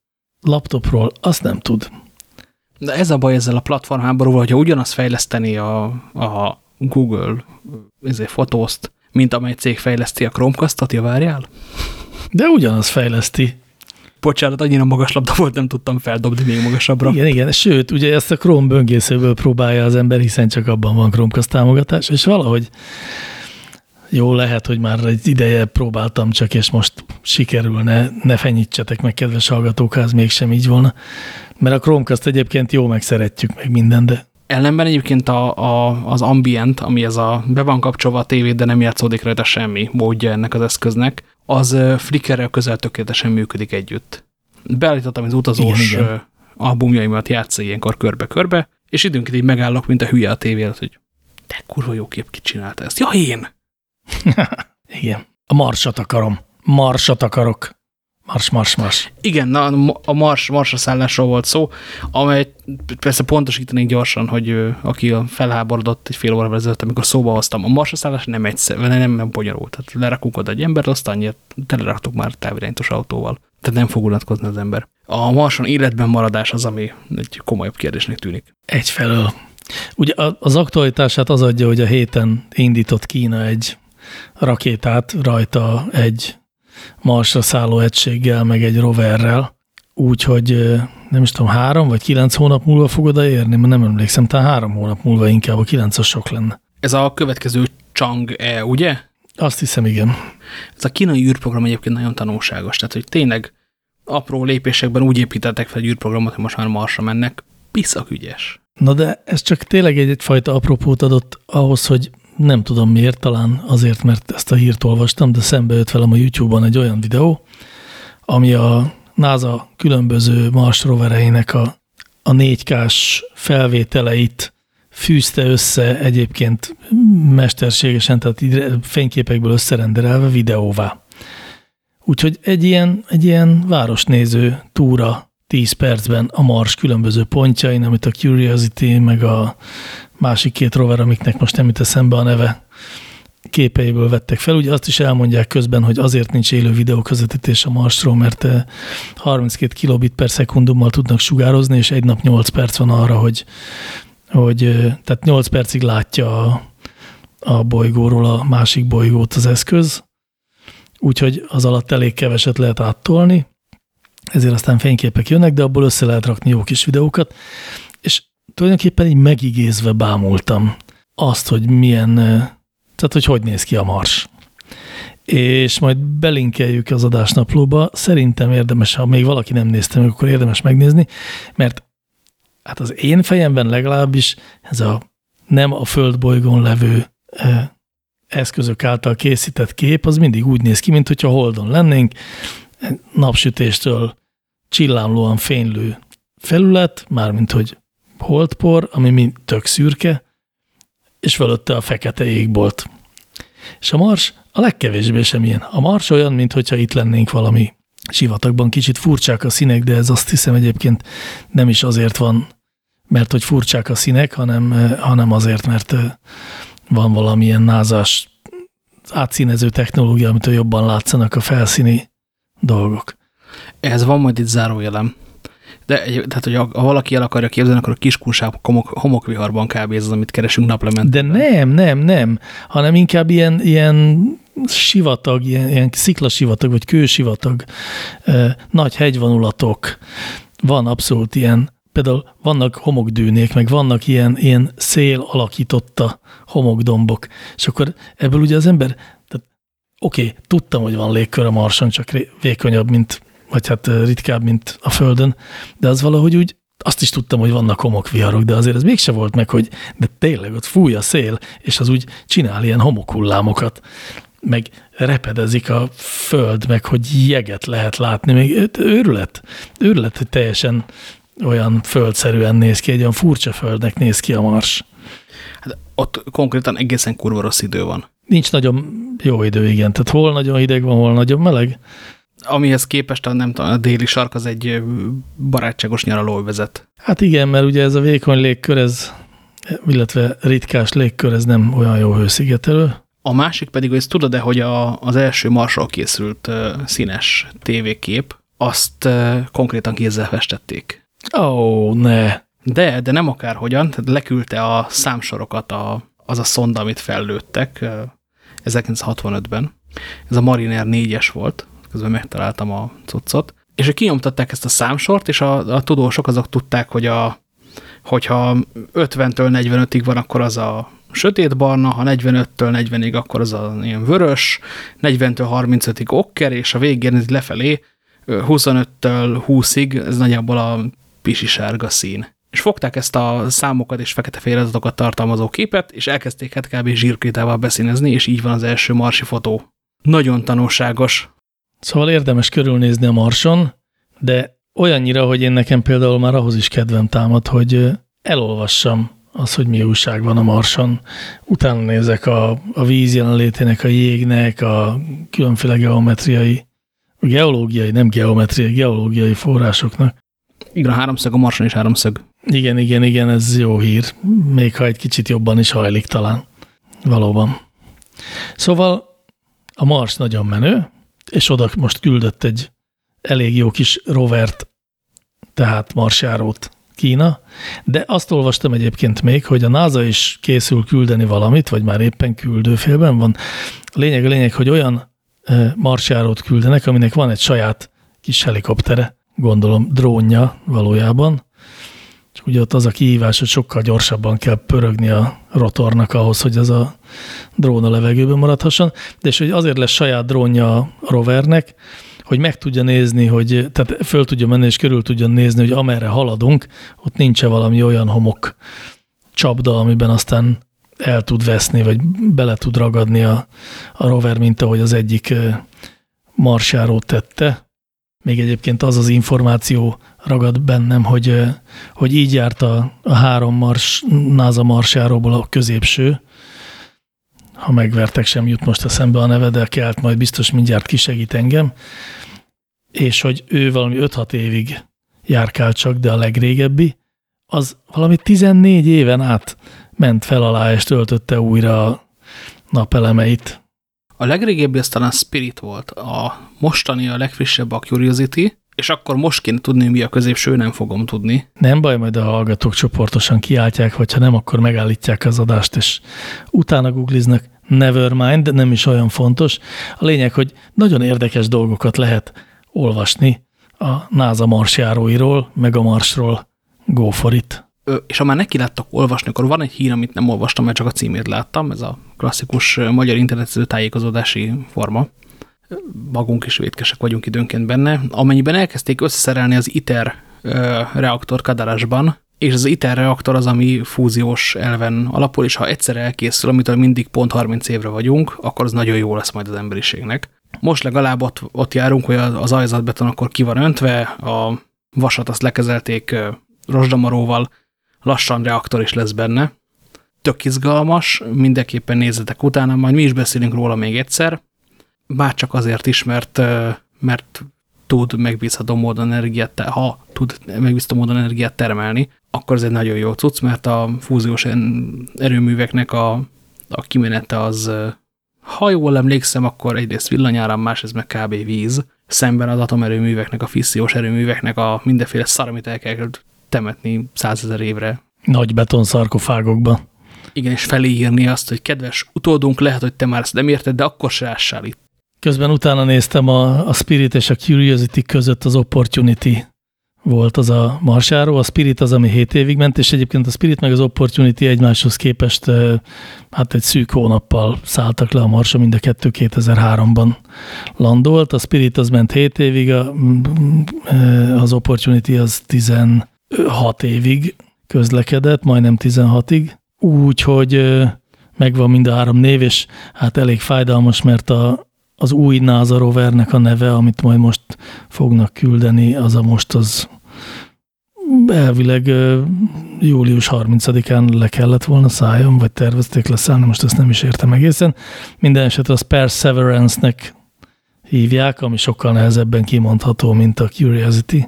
laptopról azt nem tud. De ez a baj ezzel a platformháborúval, hogyha ugyanazt fejleszteni a, a Google ezért fotózt, mint amely cég fejleszti a Chromecast-ot, várjál? De ugyanaz fejleszti. Bocsánat, annyira magas labda volt, nem tudtam feldobni még magasabbra. Igen, igen, sőt, ugye ezt a Chrome böngészőből próbálja az ember, hiszen csak abban van Chromecast támogatás, és valahogy jó, lehet, hogy már egy ideje próbáltam csak, és most sikerülne, ne fenyítsetek meg, kedves hallgatók, ez mégsem így volna. Mert a Chromecast egyébként jó, meg szeretjük meg minden, de... Ellenben egyébként a, a, az ambient, ami ez a be van kapcsolva a tévé, de nem játszódik rajta semmi módja ennek az eszköznek, az Flickerrel közel tökéletesen működik együtt. Beállítottam az utazós igen, igen. albumjaimat játsz ilyenkor körbe-körbe, és időnként így megállok, mint a hülye a tévé hogy de kurva jó kép, ki csinálta ezt? Ja, én! Igen. A marsat akarom. Marsat akarok. Mars, mars, mars. Igen, na, a mars, marsra szállásról volt szó, amely persze pontosítanék gyorsan, hogy aki a felháborodott egy fél óra ezelőtt, amikor szóba hoztam, a marsra szállás nem egyszer, nem, nem bonyolult. Tehát lerakunk oda egy embert, azt annyit teleraktuk már távirányítós autóval. Tehát nem fog unatkozni az ember. A marson életben maradás az, ami egy komolyabb kérdésnek tűnik. Egyfelől. Ugye az aktualitását az adja, hogy a héten indított Kína egy rakétát rajta egy Marsra szálló egységgel, meg egy roverrel, úgyhogy nem is tudom, három vagy kilenc hónap múlva fog odaérni, mert nem emlékszem, talán három hónap múlva inkább a kilenc az sok lenne. Ez a következő Chang-e, ugye? Azt hiszem, igen. Ez a kínai űrprogram egyébként nagyon tanulságos, tehát hogy tényleg apró lépésekben úgy építettek fel egy űrprogramot, hogy most már Marsra mennek, piszak ügyes. Na de ez csak tényleg egy, egyfajta apropót adott ahhoz, hogy nem tudom miért, talán azért, mert ezt a hírt olvastam, de szembe jött velem a YouTube-ban egy olyan videó, ami a NASA különböző Mars rovereinek a, a 4K-s felvételeit fűzte össze egyébként mesterségesen, tehát fényképekből összerenderelve videóvá. Úgyhogy egy ilyen, egy ilyen városnéző túra 10 percben a Mars különböző pontjain, amit a Curiosity, meg a másik két rover, amiknek most nem jut eszembe a neve, képeiből vettek fel. Ugye azt is elmondják közben, hogy azért nincs élő videóközvetítés a Marsról, mert 32 eh, kilobit per szekundummal tudnak sugározni, és egy nap 8 perc van arra, hogy, hogy eh, tehát 8 percig látja a, a bolygóról a másik bolygót az eszköz, úgyhogy az alatt elég keveset lehet áttolni, ezért aztán fényképek jönnek, de abból össze lehet rakni jó kis videókat, tulajdonképpen így megigézve bámultam azt, hogy milyen, tehát hogy hogy néz ki a mars. És majd belinkeljük az adásnaplóba. Szerintem érdemes, ha még valaki nem nézte meg, akkor érdemes megnézni, mert hát az én fejemben legalábbis ez a nem a földbolygón levő eszközök által készített kép, az mindig úgy néz ki, mint hogyha holdon lennénk, napsütéstől csillámlóan fénylő felület, mármint hogy holdpor, ami mind tök szürke, és fölötte a fekete égbolt. És a mars a legkevésbé sem ilyen. A mars olyan, mintha itt lennénk valami sivatagban. Kicsit furcsák a színek, de ez azt hiszem egyébként nem is azért van, mert hogy furcsák a színek, hanem, hanem azért, mert van valamilyen názás átszínező technológia, amitől jobban látszanak a felszíni dolgok. Ez van majd itt zárójelem. De tehát, hogy ha valaki el akarja képzelni, akkor a kiskunság homok, homokviharban kb. ez az, amit keresünk naplement. De nem, nem, nem, hanem inkább ilyen, ilyen sivatag, ilyen, ilyen sziklaszsivatag, vagy kősivatag, nagy hegyvonulatok, van abszolút ilyen, például vannak homokdűnék, meg vannak ilyen, ilyen szél alakította homokdombok, és akkor ebből ugye az ember, tehát oké, tudtam, hogy van légkör a Marson, csak vékonyabb, mint vagy hát ritkább, mint a Földön, de az valahogy úgy azt is tudtam, hogy vannak homokviharok, de azért ez mégse volt meg, hogy de tényleg ott fúj a szél, és az úgy csinál ilyen homokhullámokat, meg repedezik a föld, meg hogy jeget lehet látni, még őrület, őrület, hogy teljesen olyan földszerűen néz ki, egy olyan furcsa földnek néz ki a mars. Hát ott konkrétan egészen kurva rossz idő van. Nincs nagyon jó idő, igen. Tehát hol nagyon hideg van, hol nagyon meleg amihez képest a, nem tudom, a déli sark az egy barátságos vezet. Hát igen, mert ugye ez a vékony légkör, ez, illetve ritkás légkör, ez nem olyan jó hőszigetelő. A másik pedig, hogy ezt tudod-e, hogy a, az első Marsról készült színes tévékép, azt konkrétan kézzel festették. Ó, oh, ne. De, de nem akárhogyan, tehát leküldte a számsorokat a, az a szonda, amit fellőttek uh, 1965-ben. Ez a Mariner 4-es volt, közben megtaláltam a cuccot, és hogy kinyomtatták ezt a számsort, és a, a tudósok azok tudták, hogy a, hogyha 50-től 45-ig van, akkor az a sötétbarna, ha 45-től 40-ig, akkor az a ilyen vörös, 40-től 35-ig okker, és a végén ez lefelé 25-től 20-ig, ez nagyjából a pisi sárga szín. És fogták ezt a számokat és fekete adatokat tartalmazó képet, és elkezdték hát kb. zsírkrétával beszínezni, és így van az első marsi fotó. Nagyon tanulságos. Szóval érdemes körülnézni a Marson, de olyannyira, hogy én nekem például már ahhoz is kedvem támad, hogy elolvassam az, hogy mi újság van a Marson. Utána nézek a, a víz jelenlétének, a jégnek, a különféle geometriai, geológiai, nem geometriai, geológiai forrásoknak. Igen, a háromszög a Marson is háromszög. Igen, igen, igen, ez jó hír. Még ha egy kicsit jobban is hajlik talán. Valóban. Szóval a Mars nagyon menő, és oda most küldött egy elég jó kis rovert, tehát marsjárót Kína, de azt olvastam egyébként még, hogy a NASA is készül küldeni valamit, vagy már éppen küldőfélben van. A lényeg a lényeg, hogy olyan marsjárót küldenek, aminek van egy saját kis helikoptere, gondolom drónja valójában, és ugye ott az a kihívás, hogy sokkal gyorsabban kell pörögni a rotornak ahhoz, hogy ez a drón a levegőben maradhasson, de és hogy azért lesz saját drónja a rovernek, hogy meg tudja nézni, hogy, tehát föl tudja menni és körül tudja nézni, hogy amerre haladunk, ott nincs -e valami olyan homok csapda, amiben aztán el tud veszni, vagy bele tud ragadni a, a rover, mint ahogy az egyik marsjáról tette. Még egyébként az az információ ragad bennem, hogy, hogy így járt a, a három mars, NASA marsjáróból a középső, ha megvertek, sem jut most eszembe a neve, de kelt majd biztos mindjárt kisegít engem, és hogy ő valami 5-6 évig járkált csak, de a legrégebbi, az valami 14 éven át ment fel alá, és töltötte újra a napelemeit. A legrégebbi az talán Spirit volt, a mostani a legfrissebb a Curiosity, és akkor most kéne tudni, mi a középső, nem fogom tudni. Nem baj, majd a hallgatók csoportosan kiáltják, vagy ha nem, akkor megállítják az adást, és utána googliznak. Nevermind, nem is olyan fontos. A lényeg, hogy nagyon érdekes dolgokat lehet olvasni a NASA marsjáróiról, meg a marsról. Go for it. Ö, és ha már neki láttak olvasni, akkor van egy hír, amit nem olvastam, mert csak a címét láttam, ez a klasszikus magyar internetező tájékozódási forma. Magunk is vétkesek vagyunk időnként benne. Amennyiben elkezdték összeszerelni az ITER reaktor Kadarásban, és az ITER reaktor az, ami fúziós elven alapul, és ha egyszer elkészül, amitől mindig pont 30 évre vagyunk, akkor az nagyon jó lesz majd az emberiségnek. Most legalább ott, ott járunk, hogy az ajzatbeton akkor ki van öntve, a vasat azt lekezelték rozsdamaróval, lassan reaktor is lesz benne. Tök izgalmas, mindenképpen nézzetek utána, majd mi is beszélünk róla még egyszer, bár csak azért is, mert, mert tud megbízható módon energiát, ha tud megbízható módon energiát termelni, akkor ez egy nagyon jó cucc, mert a fúziós erőműveknek a, a kimenete az, ha jól emlékszem, akkor egyrészt villanyáram, másrészt meg kb. víz, szemben az atomerőműveknek, a fissziós erőműveknek a mindenféle szar, amit el kell temetni százezer évre. Nagy beton szarkofágokba. Igen, és felírni azt, hogy kedves utódunk, lehet, hogy te már ezt nem érted, de akkor se ássál itt. Közben utána néztem a, a Spirit és a Curiosity között az Opportunity volt az a marsáró, a Spirit az, ami 7 évig ment, és egyébként a Spirit meg az Opportunity egymáshoz képest hát egy szűk hónappal szálltak le a marsa, mind a kettő 2003-ban landolt. A Spirit az ment 7 évig, a, az Opportunity az 16 évig közlekedett, majdnem 16-ig, úgyhogy megvan mind a három név, és hát elég fájdalmas, mert a, az új NASA rovernek a neve, amit majd most fognak küldeni, az a most az elvileg július 30-án le kellett volna szálljon, vagy tervezték leszállni, most ezt nem is értem egészen. Minden esetre az Perseverance-nek hívják, ami sokkal nehezebben kimondható, mint a Curiosity.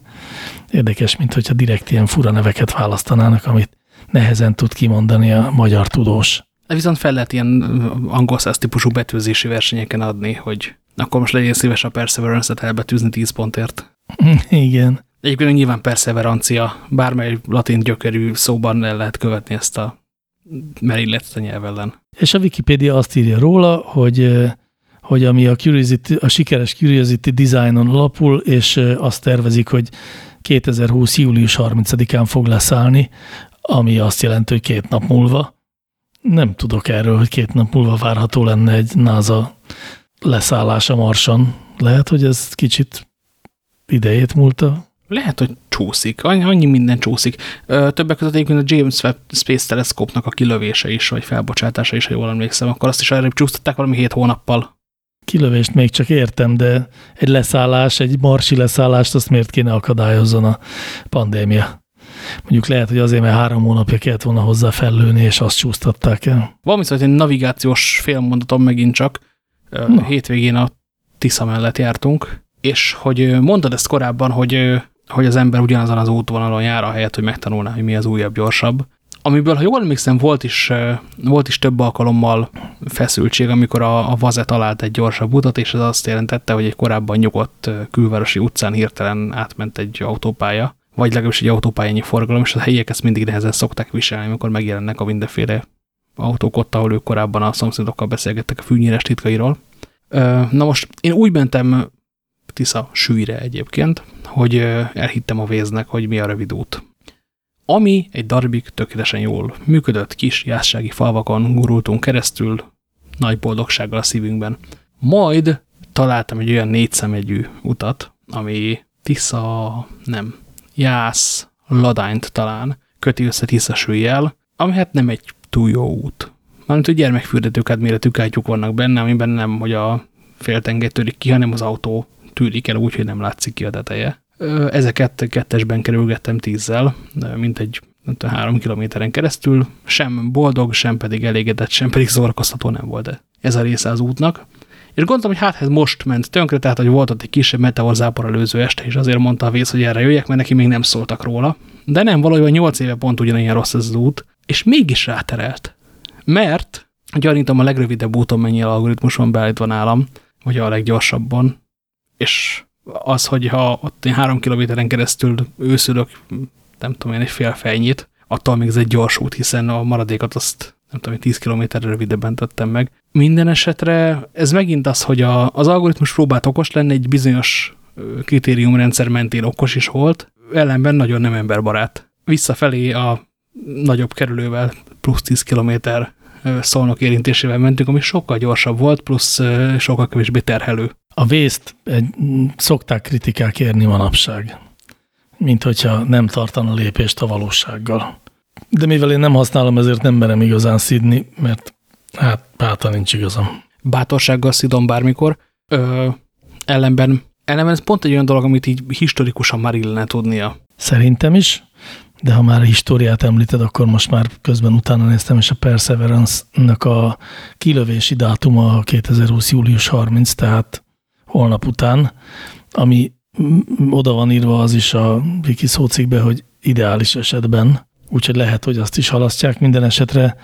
Érdekes, mint hogyha direkt ilyen fura neveket választanának, amit nehezen tud kimondani a magyar tudós. De viszont fel lehet ilyen angol száz típusú betűzési versenyeken adni, hogy akkor most legyen szíves a Perseverance-et elbetűzni 10 pontért. Igen. Egyébként nyilván perseverancia, bármely latin gyökerű szóban el lehet követni ezt a merilletet a nyelv ellen. És a Wikipédia azt írja róla, hogy, hogy ami a, Curiosity, a sikeres Curiosity designon alapul, és azt tervezik, hogy 2020. július 30-án fog leszállni, ami azt jelenti, hogy két nap múlva nem tudok erről, hogy két nap múlva várható lenne egy NASA leszállása Marson. Lehet, hogy ez kicsit idejét múlta? Lehet, hogy csúszik. Annyi, minden csúszik. Többek között egyébként a James Webb Space Telescope-nak a kilövése is, vagy felbocsátása is, ha jól emlékszem, akkor azt is erre csúsztatták valami hét hónappal. Kilövést még csak értem, de egy leszállás, egy marsi leszállást, azt miért kéne akadályozzon a pandémia? Mondjuk lehet, hogy azért, mert három hónapja kellett volna hozzá fellőni, és azt csúsztatták el. Valami szóval egy navigációs félmondatom megint csak. Na. Hétvégén a Tisza mellett jártunk, és hogy mondtad ezt korábban, hogy, hogy az ember ugyanazon az útvonalon jár, ahelyett, hogy megtanulná, hogy mi az újabb, gyorsabb. Amiből, ha jól emlékszem, volt is, volt is több alkalommal feszültség, amikor a, a vaze talált egy gyorsabb utat, és ez azt jelentette, hogy egy korábban nyugodt külvárosi utcán hirtelen átment egy autópálya, vagy legalábbis egy autópályányi forgalom, és a helyiek ezt mindig nehezen szokták viselni, amikor megjelennek a mindenféle autók ott, ahol ők korábban a szomszédokkal beszélgettek a fűnyírás titkairól. Na most én úgy mentem Tisza sűjre egyébként, hogy elhittem a véznek, hogy mi a rövid út. Ami egy darabig tökéletesen jól működött, kis jászsági falvakon gurultunk keresztül, nagy boldogsággal a szívünkben. Majd találtam egy olyan négyszemegyű utat, ami Tisza, nem, Jász, Ladányt talán köti össze Tiszasúlyjel, ami hát nem egy túl jó út. Mármint, hogy gyermekfürdetőket méretű kátyuk vannak benne, amiben nem, hogy a féltengely törik ki, hanem az autó tűnik el úgy, hogy nem látszik ki a teteje. Ezeket kettesben kerülgettem tízzel, mint egy három kilométeren keresztül. Sem boldog, sem pedig elégedett, sem pedig szórakoztató nem volt ez a része az útnak. És gondoltam, hogy hát ez most ment tönkre, tehát hogy volt ott egy kisebb meteorzápor előző este, és azért mondta a vész, hogy erre jöjjek, mert neki még nem szóltak róla. De nem, valójában 8 éve pont ugyanilyen rossz ez az út, és mégis ráterelt. Mert gyanítom a legrövidebb úton mennyi algoritmus van beállítva nálam, vagy a leggyorsabban, és az, hogy ha ott én három kilométeren keresztül őszülök, nem tudom én, egy fél fejnyit, attól még ez egy gyors út, hiszen a maradékot azt nem tudom, 10 kilométerre rövidebben tettem meg. Minden esetre ez megint az, hogy a, az algoritmus próbált okos lenni, egy bizonyos kritériumrendszer mentén okos is volt, ellenben nagyon nem emberbarát. Visszafelé a nagyobb kerülővel plusz 10 kilométer szolnok érintésével mentünk, ami sokkal gyorsabb volt, plusz sokkal kevésbé terhelő. A vészt egy, szokták kritikák érni manapság, mint hogyha nem tartana lépést a valósággal. De mivel én nem használom, ezért nem merem igazán szidni, mert hát báta nincs igazam. Bátorsággal szidom bármikor. Ö, ellenben, ellenben ez pont egy olyan dolog, amit így historikusan már illene tudnia. Szerintem is, de ha már a históriát említed, akkor most már közben utána néztem, és a Perseverance-nak a kilövési dátuma a 2020. július 30, tehát holnap után, ami oda van írva az is a Wiki szócikbe, hogy ideális esetben, úgyhogy lehet, hogy azt is halasztják minden esetre,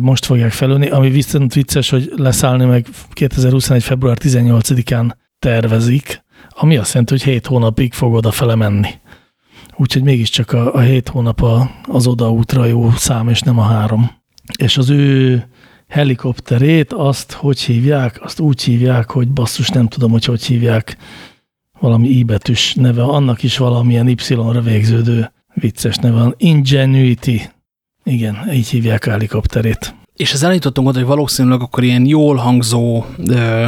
most fogják felülni, ami viszont vicces, hogy leszállni meg 2021. február 18-án tervezik, ami azt jelenti, hogy 7 hónapig fog odafele menni. Úgyhogy mégiscsak a, a 7 hónap a, az odaútra jó szám, és nem a három. És az ő helikopterét, azt hogy hívják? Azt úgy hívják, hogy basszus, nem tudom, hogy hogy hívják valami íbetűs neve, annak is valamilyen Y-ra végződő vicces neve van. Ingenuity. Igen, így hívják a helikopterét. És ez elítottunk oda, hogy valószínűleg akkor ilyen jól hangzó, ö,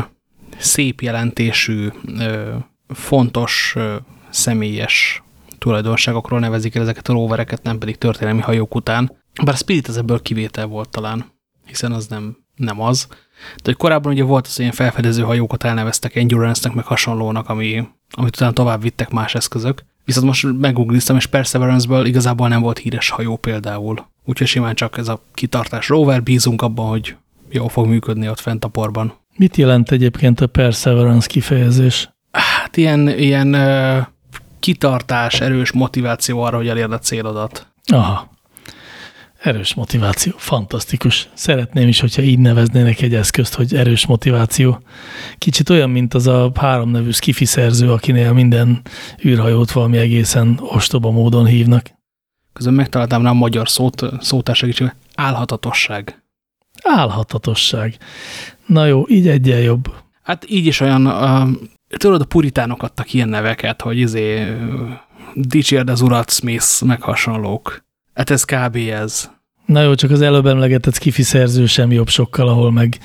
szép jelentésű, ö, fontos, ö, személyes tulajdonságokról nevezik el ezeket a rovereket, nem pedig történelmi hajók után. Bár Spirit ez ebből kivétel volt talán, hiszen az nem, nem az. De hogy korábban ugye volt az ilyen felfedező hajókat elneveztek Endurance-nek, meg hasonlónak, ami, amit utána tovább vittek más eszközök. Viszont most meggoogliztam, és Perseverance-ből igazából nem volt híres hajó például. Úgyhogy simán csak ez a kitartás rover, bízunk abban, hogy jól fog működni ott fent a porban. Mit jelent egyébként a Perseverance kifejezés? Hát ilyen, ilyen uh, kitartás, erős motiváció arra, hogy elérd a célodat. Aha. Erős motiváció. Fantasztikus. Szeretném is, hogyha így neveznének egy eszközt, hogy erős motiváció. Kicsit olyan, mint az a három nevű skifi szerző, akinél minden űrhajót valami egészen ostoba módon hívnak. Közben megtaláltam rá a magyar szót, szótársegítség. Álhatatosság. Álhatatosság. Na jó, így egyen jobb. Hát így is olyan, uh, tudod, a puritánok adtak ilyen neveket, hogy izé, uh, dicsérd az urat Smith, meg hasonlók. Hát ez kb. ez. Na jó, csak az előbb emlegetett kifi szerző sem jobb sokkal, ahol meg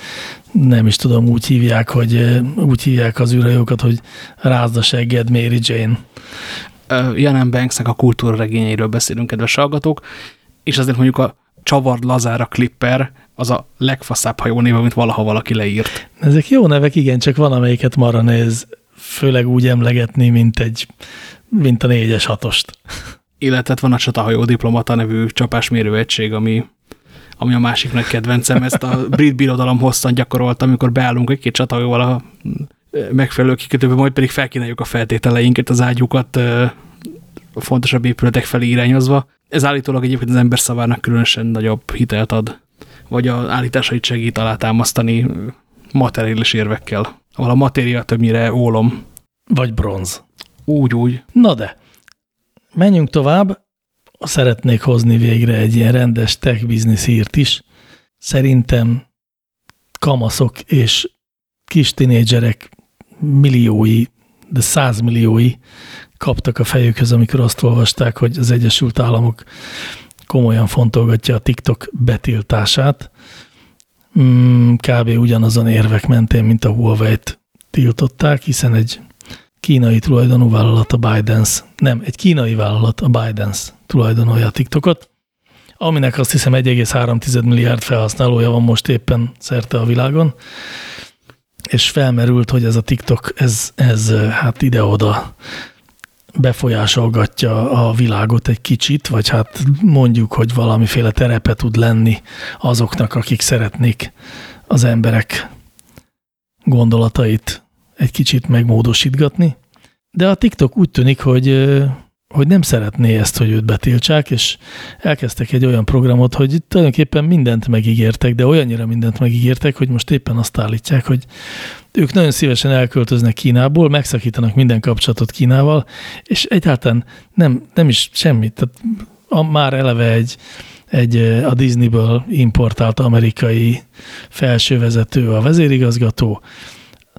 nem is tudom, úgy hívják, hogy úgy hívják az űrhajókat, hogy rázd a segged, Mary Jane. Uh, Jan Banksnek a kultúraregényeiről beszélünk, kedves hallgatók, és azért mondjuk a Csavard Lazára Clipper az a legfaszább hajónév, amit valaha valaki leírt. Ezek jó nevek, igen, csak van, amelyiket marra néz, főleg úgy emlegetni, mint egy, mint a négyes hatost illetve van a csatahajó diplomata nevű csapásmérő egység, ami, ami a másik nagy kedvencem. Ezt a brit birodalom hosszan gyakorolta, amikor beállunk egy-két csatahajóval a megfelelő kikötőbe, majd pedig felkínáljuk a feltételeinket, az ágyukat a fontosabb épületek felé irányozva. Ez állítólag egyébként az ember szavának különösen nagyobb hitelt ad, vagy az állításait segít alátámasztani materiális érvekkel, ahol a matéria többnyire ólom. Vagy bronz. Úgy, úgy. Na de, Menjünk tovább. Szeretnék hozni végre egy ilyen rendes tech business hírt is. Szerintem kamaszok és kis tinédzserek milliói, de százmilliói kaptak a fejükhöz, amikor azt olvasták, hogy az Egyesült Államok komolyan fontolgatja a TikTok betiltását. Mm, kb. ugyanazon érvek mentén, mint a Huawei-t tiltották, hiszen egy kínai tulajdonú vállalat a ByteDance, nem, egy kínai vállalat a ByteDance tulajdonolja a TikTokot, aminek azt hiszem 1,3 milliárd felhasználója van most éppen szerte a világon, és felmerült, hogy ez a TikTok, ez, ez hát ide-oda befolyásolgatja a világot egy kicsit, vagy hát mondjuk, hogy valamiféle terepe tud lenni azoknak, akik szeretnék az emberek gondolatait egy kicsit megmódosítgatni. De a TikTok úgy tűnik, hogy, hogy nem szeretné ezt, hogy őt betiltsák, és elkezdtek egy olyan programot, hogy tulajdonképpen mindent megígértek, de olyannyira mindent megígértek, hogy most éppen azt állítják, hogy ők nagyon szívesen elköltöznek Kínából, megszakítanak minden kapcsolatot Kínával, és egyáltalán nem, nem is semmit. Tehát a, már eleve egy, egy a Disneyből importált amerikai felsővezető, a vezérigazgató,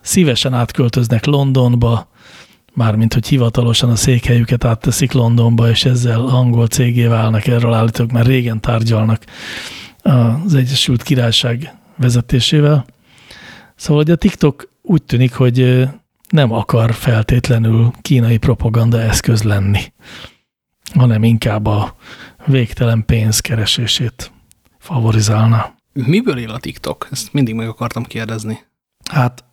szívesen átköltöznek Londonba, mármint, hogy hivatalosan a székhelyüket átteszik Londonba, és ezzel angol cégé válnak, erről állítok, már régen tárgyalnak az Egyesült Királyság vezetésével. Szóval, hogy a TikTok úgy tűnik, hogy nem akar feltétlenül kínai propaganda eszköz lenni, hanem inkább a végtelen pénz keresését favorizálna. Miből él a TikTok? Ezt mindig meg akartam kérdezni. Hát,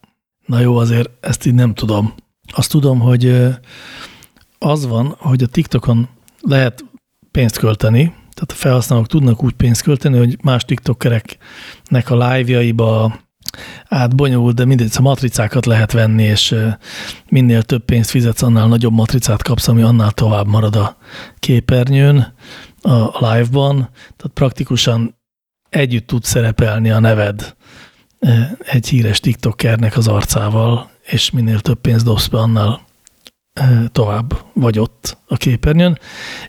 na jó, azért ezt így nem tudom. Azt tudom, hogy az van, hogy a TikTokon lehet pénzt költeni, tehát a felhasználók tudnak úgy pénzt költeni, hogy más TikTokereknek a live-jaiba át bonyolult, de mindegy, szóval matricákat lehet venni, és minél több pénzt fizetsz, annál nagyobb matricát kapsz, ami annál tovább marad a képernyőn, a live-ban, tehát praktikusan együtt tud szerepelni a neved egy híres TikTokernek az arcával, és minél több pénzt dobsz be, annál tovább vagy ott a képernyőn,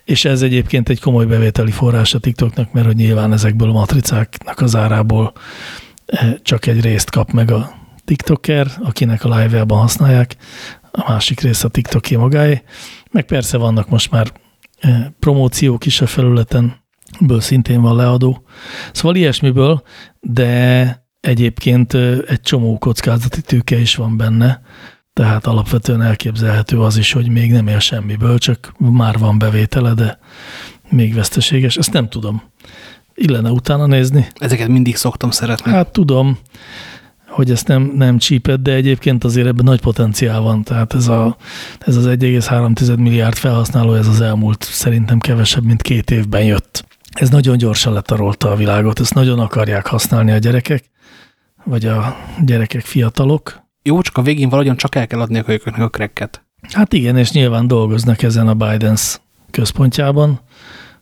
és ez egyébként egy komoly bevételi forrás a TikToknak, mert hogy nyilván ezekből a matricáknak az árából csak egy részt kap meg a TikToker, akinek a live-jában használják, a másik rész a TikToké magáé, meg persze vannak most már promóciók is a felületen, ből szintén van leadó. Szóval ilyesmiből, de egyébként egy csomó kockázati tőke is van benne, tehát alapvetően elképzelhető az is, hogy még nem él semmiből, csak már van bevétele, de még veszteséges. Ezt nem tudom. Illene utána nézni. Ezeket mindig szoktam szeretni. Hát tudom, hogy ezt nem, nem csíped, de egyébként azért ebben nagy potenciál van. Tehát ez, a, ez az 1,3 milliárd felhasználó, ez az elmúlt szerintem kevesebb, mint két évben jött. Ez nagyon gyorsan letarolta a világot, ezt nagyon akarják használni a gyerekek, vagy a gyerekek, fiatalok. Jó, csak a végén valahogyan csak el kell adni a kölyököknek a krekket. Hát igen, és nyilván dolgoznak ezen a Bidens központjában,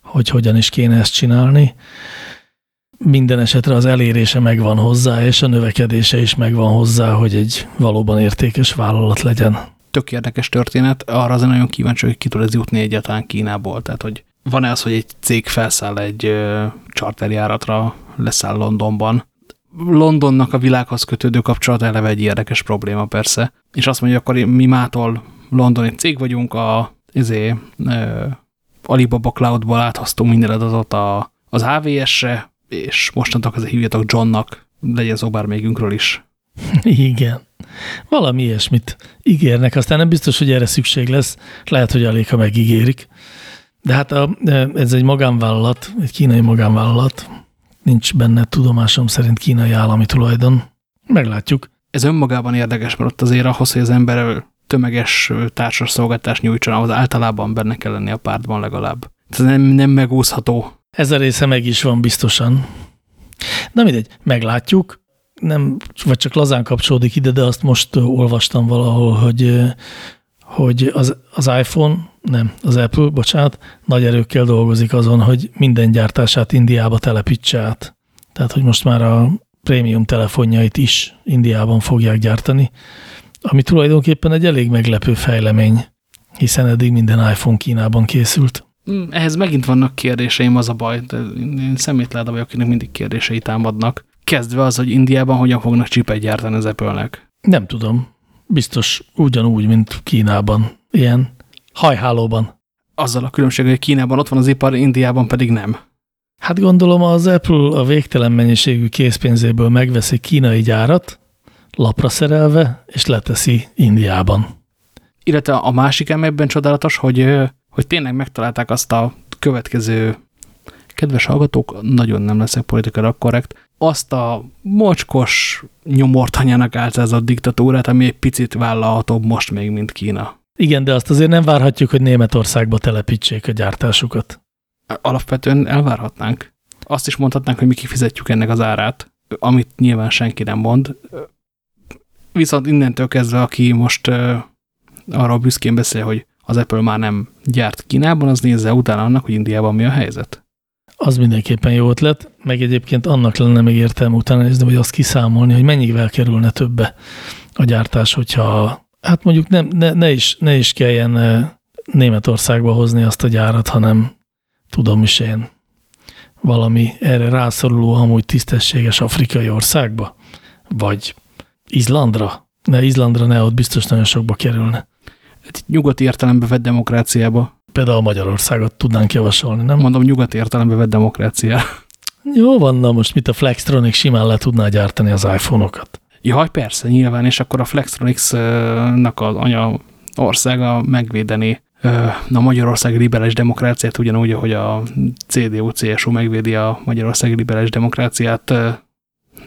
hogy hogyan is kéne ezt csinálni. Minden esetre az elérése megvan hozzá, és a növekedése is megvan hozzá, hogy egy valóban értékes vállalat legyen. Tök érdekes történet, arra azért nagyon kíváncsi, hogy ki tud ez jutni egyáltalán Kínából. Tehát, hogy van-e az, hogy egy cég felszáll egy charterjáratra, leszáll Londonban, Londonnak a világhoz kötődő kapcsolat eleve egy érdekes probléma persze. És azt mondja, akkor mi mától londoni cég vagyunk, a izé, e, Alibaba Cloudból áthoztunk minden adatot a, az AVS-re, és mostantól ez hívjatok Johnnak, legyen szó bármelyikünkről is. Igen. Valami ilyesmit ígérnek, aztán nem biztos, hogy erre szükség lesz, lehet, hogy elég, ha megígérik. De hát a, ez egy magánvállalat, egy kínai magánvállalat, nincs benne tudomásom szerint kínai állami tulajdon. Meglátjuk. Ez önmagában érdekes, mert ott azért ahhoz, hogy az ember tömeges társas szolgáltást nyújtson, ahhoz általában benne kell lenni a pártban legalább. Ez nem, nem megúszható. Ez a része meg is van biztosan. Na mindegy, meglátjuk. Nem, vagy csak lazán kapcsolódik ide, de azt most olvastam valahol, hogy, hogy az, az iPhone, nem, az Apple, bocsánat, nagy erőkkel dolgozik azon, hogy minden gyártását Indiába telepítse át. Tehát, hogy most már a prémium telefonjait is Indiában fogják gyártani, ami tulajdonképpen egy elég meglepő fejlemény, hiszen eddig minden iPhone Kínában készült. Hmm, ehhez megint vannak kérdéseim, az a baj. De én szemétláda vagyok, akinek mindig kérdései támadnak. Kezdve az, hogy Indiában hogyan fognak csipet gyártani az Apple-nek. Nem tudom. Biztos ugyanúgy, mint Kínában. Ilyen hajhálóban. Azzal a különbség, hogy Kínában ott van az ipar, Indiában pedig nem. Hát gondolom az Apple a végtelen mennyiségű készpénzéből megveszi kínai gyárat, lapra szerelve, és leteszi Indiában. Illetve a másik ebben csodálatos, hogy, hogy tényleg megtalálták azt a következő kedves hallgatók, nagyon nem leszek politikai korrekt, azt a mocskos nyomortanyának álcázott diktatúrát, ami egy picit vállalhatóbb most még, mint Kína. Igen, de azt azért nem várhatjuk, hogy Németországba telepítsék a gyártásukat. Alapvetően elvárhatnánk. Azt is mondhatnánk, hogy mi kifizetjük ennek az árát, amit nyilván senki nem mond. Viszont innentől kezdve, aki most arról büszkén beszél, hogy az Apple már nem gyárt Kínában, az nézze utána annak, hogy Indiában mi a helyzet. Az mindenképpen jó ötlet, meg egyébként annak lenne még értelme utána nézni, vagy azt kiszámolni, hogy mennyivel kerülne többe a gyártás, hogyha hát mondjuk nem, ne, ne, is, ne is kelljen Németországba hozni azt a gyárat, hanem tudom is én valami erre rászoruló, amúgy tisztességes afrikai országba, vagy Izlandra. Ne, Izlandra ne, ott biztos nagyon sokba kerülne. Nyugati értelembe vett demokráciába. Például Magyarországot tudnánk javasolni, nem? Mondom, nyugati értelembe vett demokrácia. Jó van, na most mit a Flextronics simán le tudná gyártani az iPhone-okat. Jaj, persze, nyilván, és akkor a Flextronics-nak az anya országa megvédeni a Magyarország liberális demokráciát, ugyanúgy, ahogy a CDU-CSU megvédi a Magyarország liberális demokráciát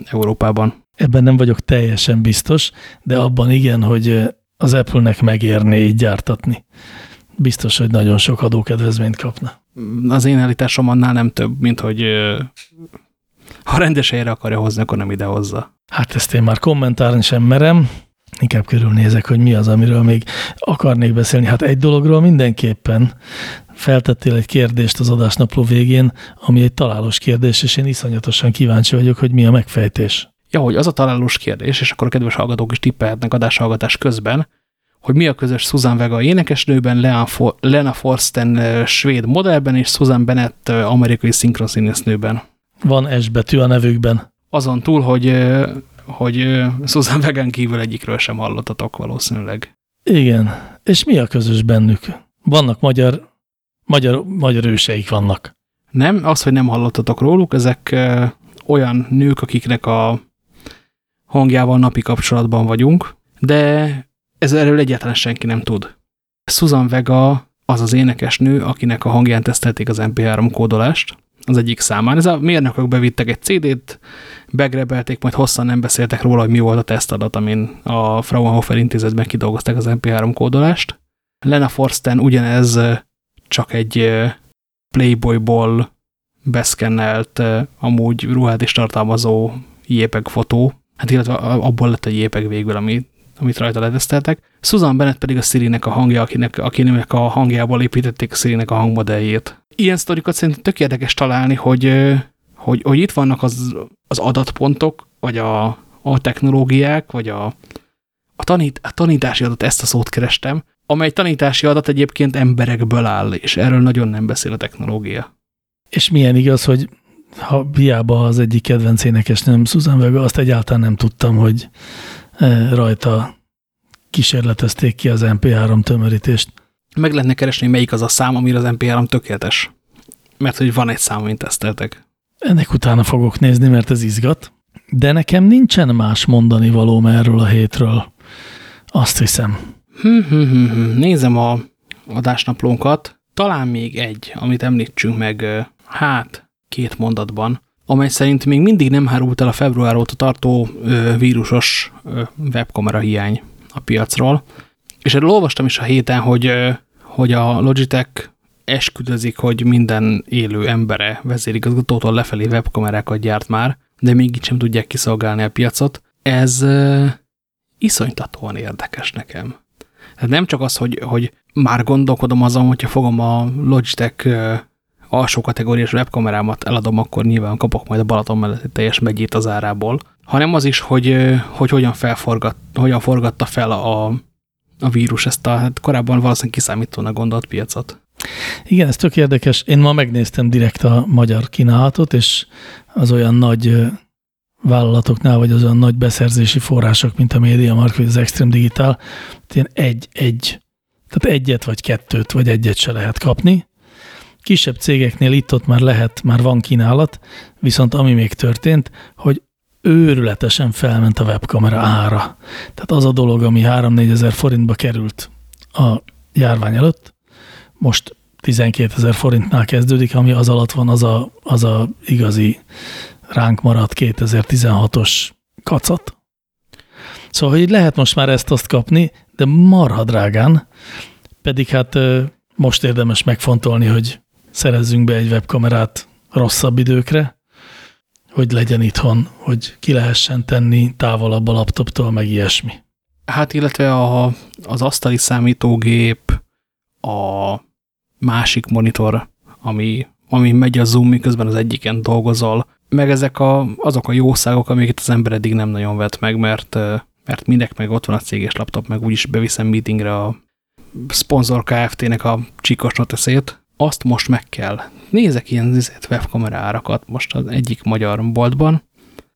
Európában. Ebben nem vagyok teljesen biztos, de abban igen, hogy az Apple-nek megérné így gyártatni. Biztos, hogy nagyon sok adókedvezményt kapna. Az én állításom annál nem több, mint hogy ha rendes helyre akarja hozni, akkor nem ide hozza. Hát ezt én már kommentálni sem merem, inkább körülnézek, hogy mi az, amiről még akarnék beszélni. Hát egy dologról mindenképpen feltettél egy kérdést az adásnapló végén, ami egy találós kérdés, és én iszonyatosan kíváncsi vagyok, hogy mi a megfejtés. Ja, hogy az a találós kérdés, és akkor a kedves hallgatók is tippelhetnek adáshallgatás közben, hogy mi a közös Susan Vega énekesnőben, Lena Forsten svéd modellben, és Susan Bennett amerikai szinkronszínésznőben. Van S betű a nevükben. Azon túl, hogy, hogy Susan Vegan kívül egyikről sem hallottatok valószínűleg. Igen. És mi a közös bennük? Vannak magyar, magyar, magyar őseik vannak. Nem, az, hogy nem hallottatok róluk, ezek olyan nők, akiknek a hangjával napi kapcsolatban vagyunk, de ez erről egyáltalán senki nem tud. Susan Vega az az énekesnő, akinek a hangján tesztelték az MP3 kódolást, az egyik számán. Ez a mérnökök bevittek egy CD-t, begrebelték, majd hosszan nem beszéltek róla, hogy mi volt a tesztadat, amin a Fraunhofer intézetben kidolgozták az MP3 kódolást. Lena Forsten ugyanez csak egy Playboyból beszkennelt, amúgy ruhát is tartalmazó JPEG fotó, hát illetve abból lett egy JPEG végül, ami, amit rajta leteszteltek. Susan Bennett pedig a Siri-nek a hangja, akinek, akinek a hangjából építették a Siri-nek a hangmodelljét ilyen sztorikat szerintem tök érdekes találni, hogy, hogy, hogy itt vannak az, az adatpontok, vagy a, a technológiák, vagy a, a, tanít, a tanítási adat, ezt a szót kerestem, amely tanítási adat egyébként emberekből áll, és erről nagyon nem beszél a technológia. És milyen igaz, hogy ha hiába az egyik kedvenc énekes, nem Susan Vega, azt egyáltalán nem tudtam, hogy rajta kísérletezték ki az MP3 tömörítést meg lehetne keresni, melyik az a szám, amire az MP3 tökéletes. Mert hogy van egy szám, amit teszteltek. Ennek utána fogok nézni, mert ez izgat. De nekem nincsen más mondani valóm erről a hétről. Azt hiszem. Hm, hm, hm, hm. Nézem a adásnaplónkat. Talán még egy, amit említsünk meg, hát, két mondatban, amely szerint még mindig nem hárult el a február óta tartó vírusos webkamera hiány a piacról. És erről olvastam is a héten, hogy, hogy a Logitech esküdözik, hogy minden élő embere vezérigazgatótól lefelé webkamerákat gyárt már, de még így sem tudják kiszolgálni a piacot. Ez uh, iszonytatóan érdekes nekem. Tehát nem csak az, hogy, hogy már gondolkodom azon, hogyha fogom a Logitech alsó kategóriás webkamerámat eladom, akkor nyilván kapok majd a Balaton mellett teljes megyét az árából, hanem az is, hogy, hogy hogyan, felforgat, hogyan forgatta fel a, a vírus ezt a hát korábban valószínűleg kiszámítónak gondolt piacot. Igen, ez tök érdekes. Én ma megnéztem direkt a magyar kínálatot, és az olyan nagy vállalatoknál, vagy az olyan nagy beszerzési források, mint a MediaMarkt, vagy az Extreme Digital, ilyen egy, egy, tehát egyet, vagy kettőt, vagy egyet se lehet kapni. Kisebb cégeknél itt-ott már lehet, már van kínálat, viszont ami még történt, hogy őrületesen felment a webkamera ára. Tehát az a dolog, ami 3-4 ezer forintba került a járvány előtt, most 12 ezer forintnál kezdődik, ami az alatt van az a, az a igazi ránk maradt 2016-os kacat. Szóval, hogy lehet most már ezt-azt kapni, de marha drágán, pedig hát most érdemes megfontolni, hogy szerezzünk be egy webkamerát rosszabb időkre, hogy legyen itthon, hogy ki lehessen tenni távolabb a laptoptól, meg ilyesmi. Hát illetve a, az asztali számítógép, a másik monitor, ami, ami megy a Zoom, miközben az egyiken dolgozol, meg ezek a, azok a jószágok, amiket az ember eddig nem nagyon vett meg, mert, mert mindek meg ott van a céges laptop, meg úgyis beviszem meetingre a szponzor Kft-nek a csíkos noteszét, azt most meg kell. Nézek ilyen izét, webkamera árakat most az egyik magyar boltban.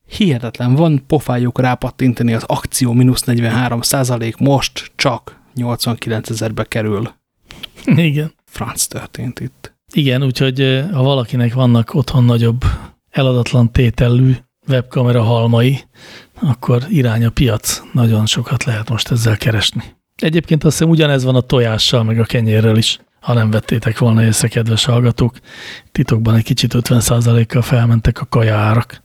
Hihetetlen, van pofájuk rápattintani az akció mínusz 43 százalék, most csak 89 ezerbe kerül. Igen. Franc történt itt. Igen, úgyhogy ha valakinek vannak otthon nagyobb eladatlan tételű webkamera halmai, akkor irány a piac. Nagyon sokat lehet most ezzel keresni. Egyébként azt hiszem ugyanez van a tojással, meg a kenyérrel is, ha nem vettétek volna észre, kedves hallgatók. Titokban egy kicsit 50%-kal felmentek a kaja árak.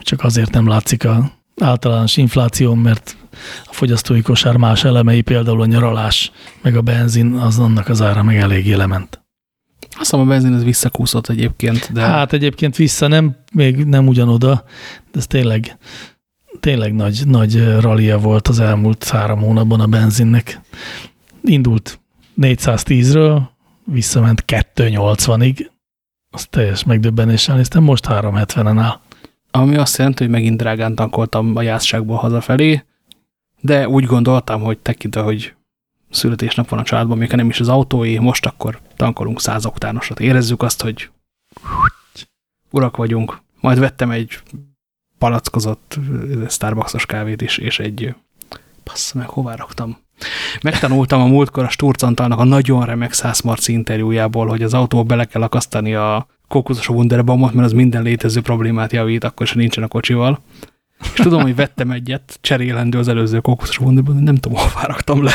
Csak azért nem látszik a általános infláció, mert a fogyasztói kosár más elemei, például a nyaralás, meg a benzin, az annak az ára meg eléggé lement. Azt hiszem a benzin ez visszakúszott egyébként. De... Hát egyébként vissza, nem, még nem ugyanoda, de ez tényleg, tényleg nagy, nagy rallia volt az elmúlt három hónapban a benzinnek. Indult 410-ről, visszament 280-ig, az teljes megdöbbenéssel néztem, most 370-en áll. Ami azt jelenti, hogy megint drágán tankoltam a jászságból hazafelé, de úgy gondoltam, hogy tekintve, hogy születésnap van a családban, még nem is az autói, most akkor tankolunk száz oktánosat. Érezzük azt, hogy urak vagyunk. Majd vettem egy palackozott Starbucksos kávét is, és egy passz meg, hová raktam? Megtanultam a múltkor a Sturcantalnak a nagyon remek Szászmarci interjújából, hogy az autóba bele kell akasztani a kókuszos Wunderbaumot, mert az minden létező problémát javít, akkor se nincsen a kocsival. És tudom, hogy vettem egyet, cserélendő az előző kókuszos Wunderbaumot, nem tudom, hová raktam le.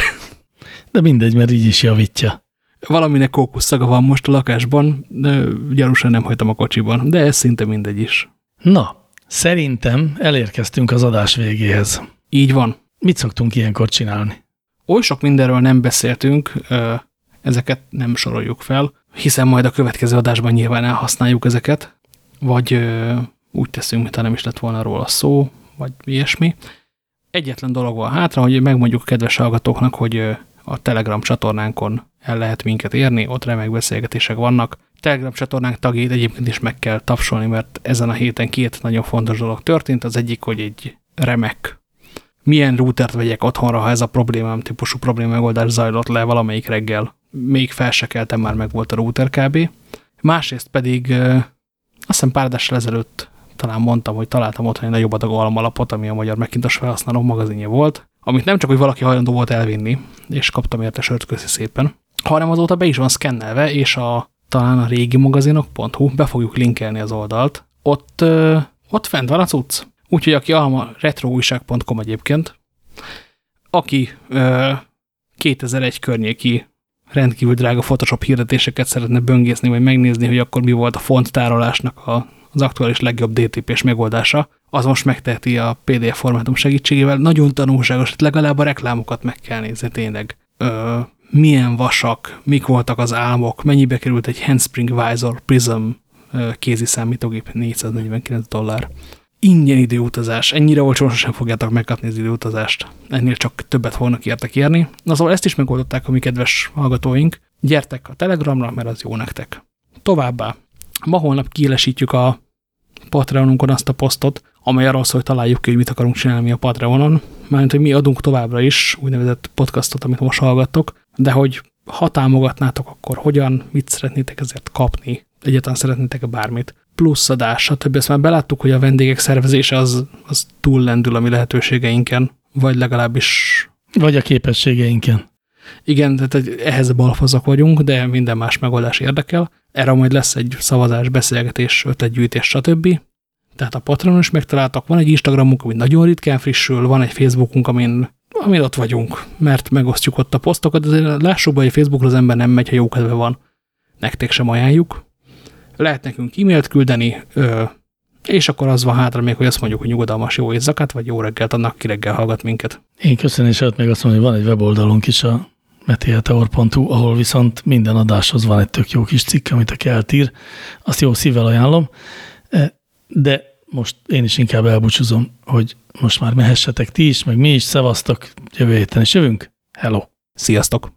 De mindegy, mert így is javítja. Valaminek kókuszszaga van most a lakásban, de gyanúsan nem hagytam a kocsiban, de ez szinte mindegy is. Na, szerintem elérkeztünk az adás végéhez. Így van. Mit szoktunk ilyenkor csinálni? Oly sok mindenről nem beszéltünk, ezeket nem soroljuk fel, hiszen majd a következő adásban nyilván elhasználjuk ezeket, vagy úgy teszünk, mintha nem is lett volna róla szó, vagy ilyesmi. Egyetlen dolog van hátra, hogy megmondjuk kedves hallgatóknak, hogy a Telegram csatornánkon el lehet minket érni, ott remek beszélgetések vannak. Telegram csatornánk tagjait egyébként is meg kell tapsolni, mert ezen a héten két nagyon fontos dolog történt. Az egyik, hogy egy remek milyen routert vegyek otthonra, ha ez a problémám típusú probléma megoldás zajlott le valamelyik reggel. Még fel se keltem, már meg volt a router kb. Másrészt pedig azt hiszem pár ezelőtt talán mondtam, hogy találtam otthon egy nagyobb adag almalapot, ami a Magyar Macintosh felhasználó magazinja volt, amit nem csak, hogy valaki hajlandó volt elvinni, és kaptam érte sört köszi szépen, hanem azóta be is van szkennelve, és a talán a régi magazinok.hu, be fogjuk linkelni az oldalt, ott, ö, ott fent van a cucc. Úgyhogy aki alma retroújság.com egyébként, aki ö, 2001 környéki rendkívül drága Photoshop hirdetéseket szeretne böngészni, vagy megnézni, hogy akkor mi volt a font tárolásnak a, az aktuális legjobb DTP-s megoldása, az most megteheti a PDF formátum segítségével. Nagyon tanulságos, legalább a reklámokat meg kell nézni tényleg. Ö, milyen vasak, mik voltak az álmok, mennyibe került egy Handspring Visor Prism kézi számítógép, 449 dollár. Ingyen időutazás, ennyire olcsón sem fogjátok megkapni az időutazást. Ennél csak többet fognak értek érni. Na szóval ezt is megoldották a mi kedves hallgatóink. Gyertek a Telegramra, mert az jó nektek. Továbbá, ma holnap kielesítjük a Patreonunkon azt a posztot, amely arról szól, hogy találjuk ki, hogy mit akarunk csinálni a Patreonon, mert hogy mi adunk továbbra is úgynevezett podcastot, amit most hallgattok, de hogy ha támogatnátok, akkor hogyan, mit szeretnétek ezért kapni, egyáltalán szeretnétek-e bármit, plusz adás, stb. Ezt már beláttuk, hogy a vendégek szervezése az, az túl lendül a mi lehetőségeinken, vagy legalábbis... Vagy a képességeinken. Igen, tehát ehhez balfazak vagyunk, de minden más megoldás érdekel. Erre majd lesz egy szavazás, beszélgetés, ötletgyűjtés, stb. Tehát a Patreon is megtaláltak. Van egy Instagramunk, ami nagyon ritkán frissül, van egy Facebookunk, amin amin ott vagyunk, mert megosztjuk ott a posztokat, de lássuk be, hogy Facebookra az ember nem megy, ha jó kedve van. Nektek sem ajánljuk. Lehet nekünk e-mailt küldeni, ö, és akkor az van hátra még, hogy azt mondjuk, hogy nyugodalmas jó éjszakát, vagy jó reggelt annak, ki reggel hallgat minket. Én köszönés előtt még azt mondom, hogy van egy weboldalunk is a metiheteor.hu, ahol viszont minden adáshoz van egy tök jó kis cikk, amit a Kelt ír. Azt jó szívvel ajánlom. De most én is inkább elbúcsúzom, hogy most már mehessetek ti is, meg mi is, szevasztok, jövő héten is jövünk. Hello! Sziasztok!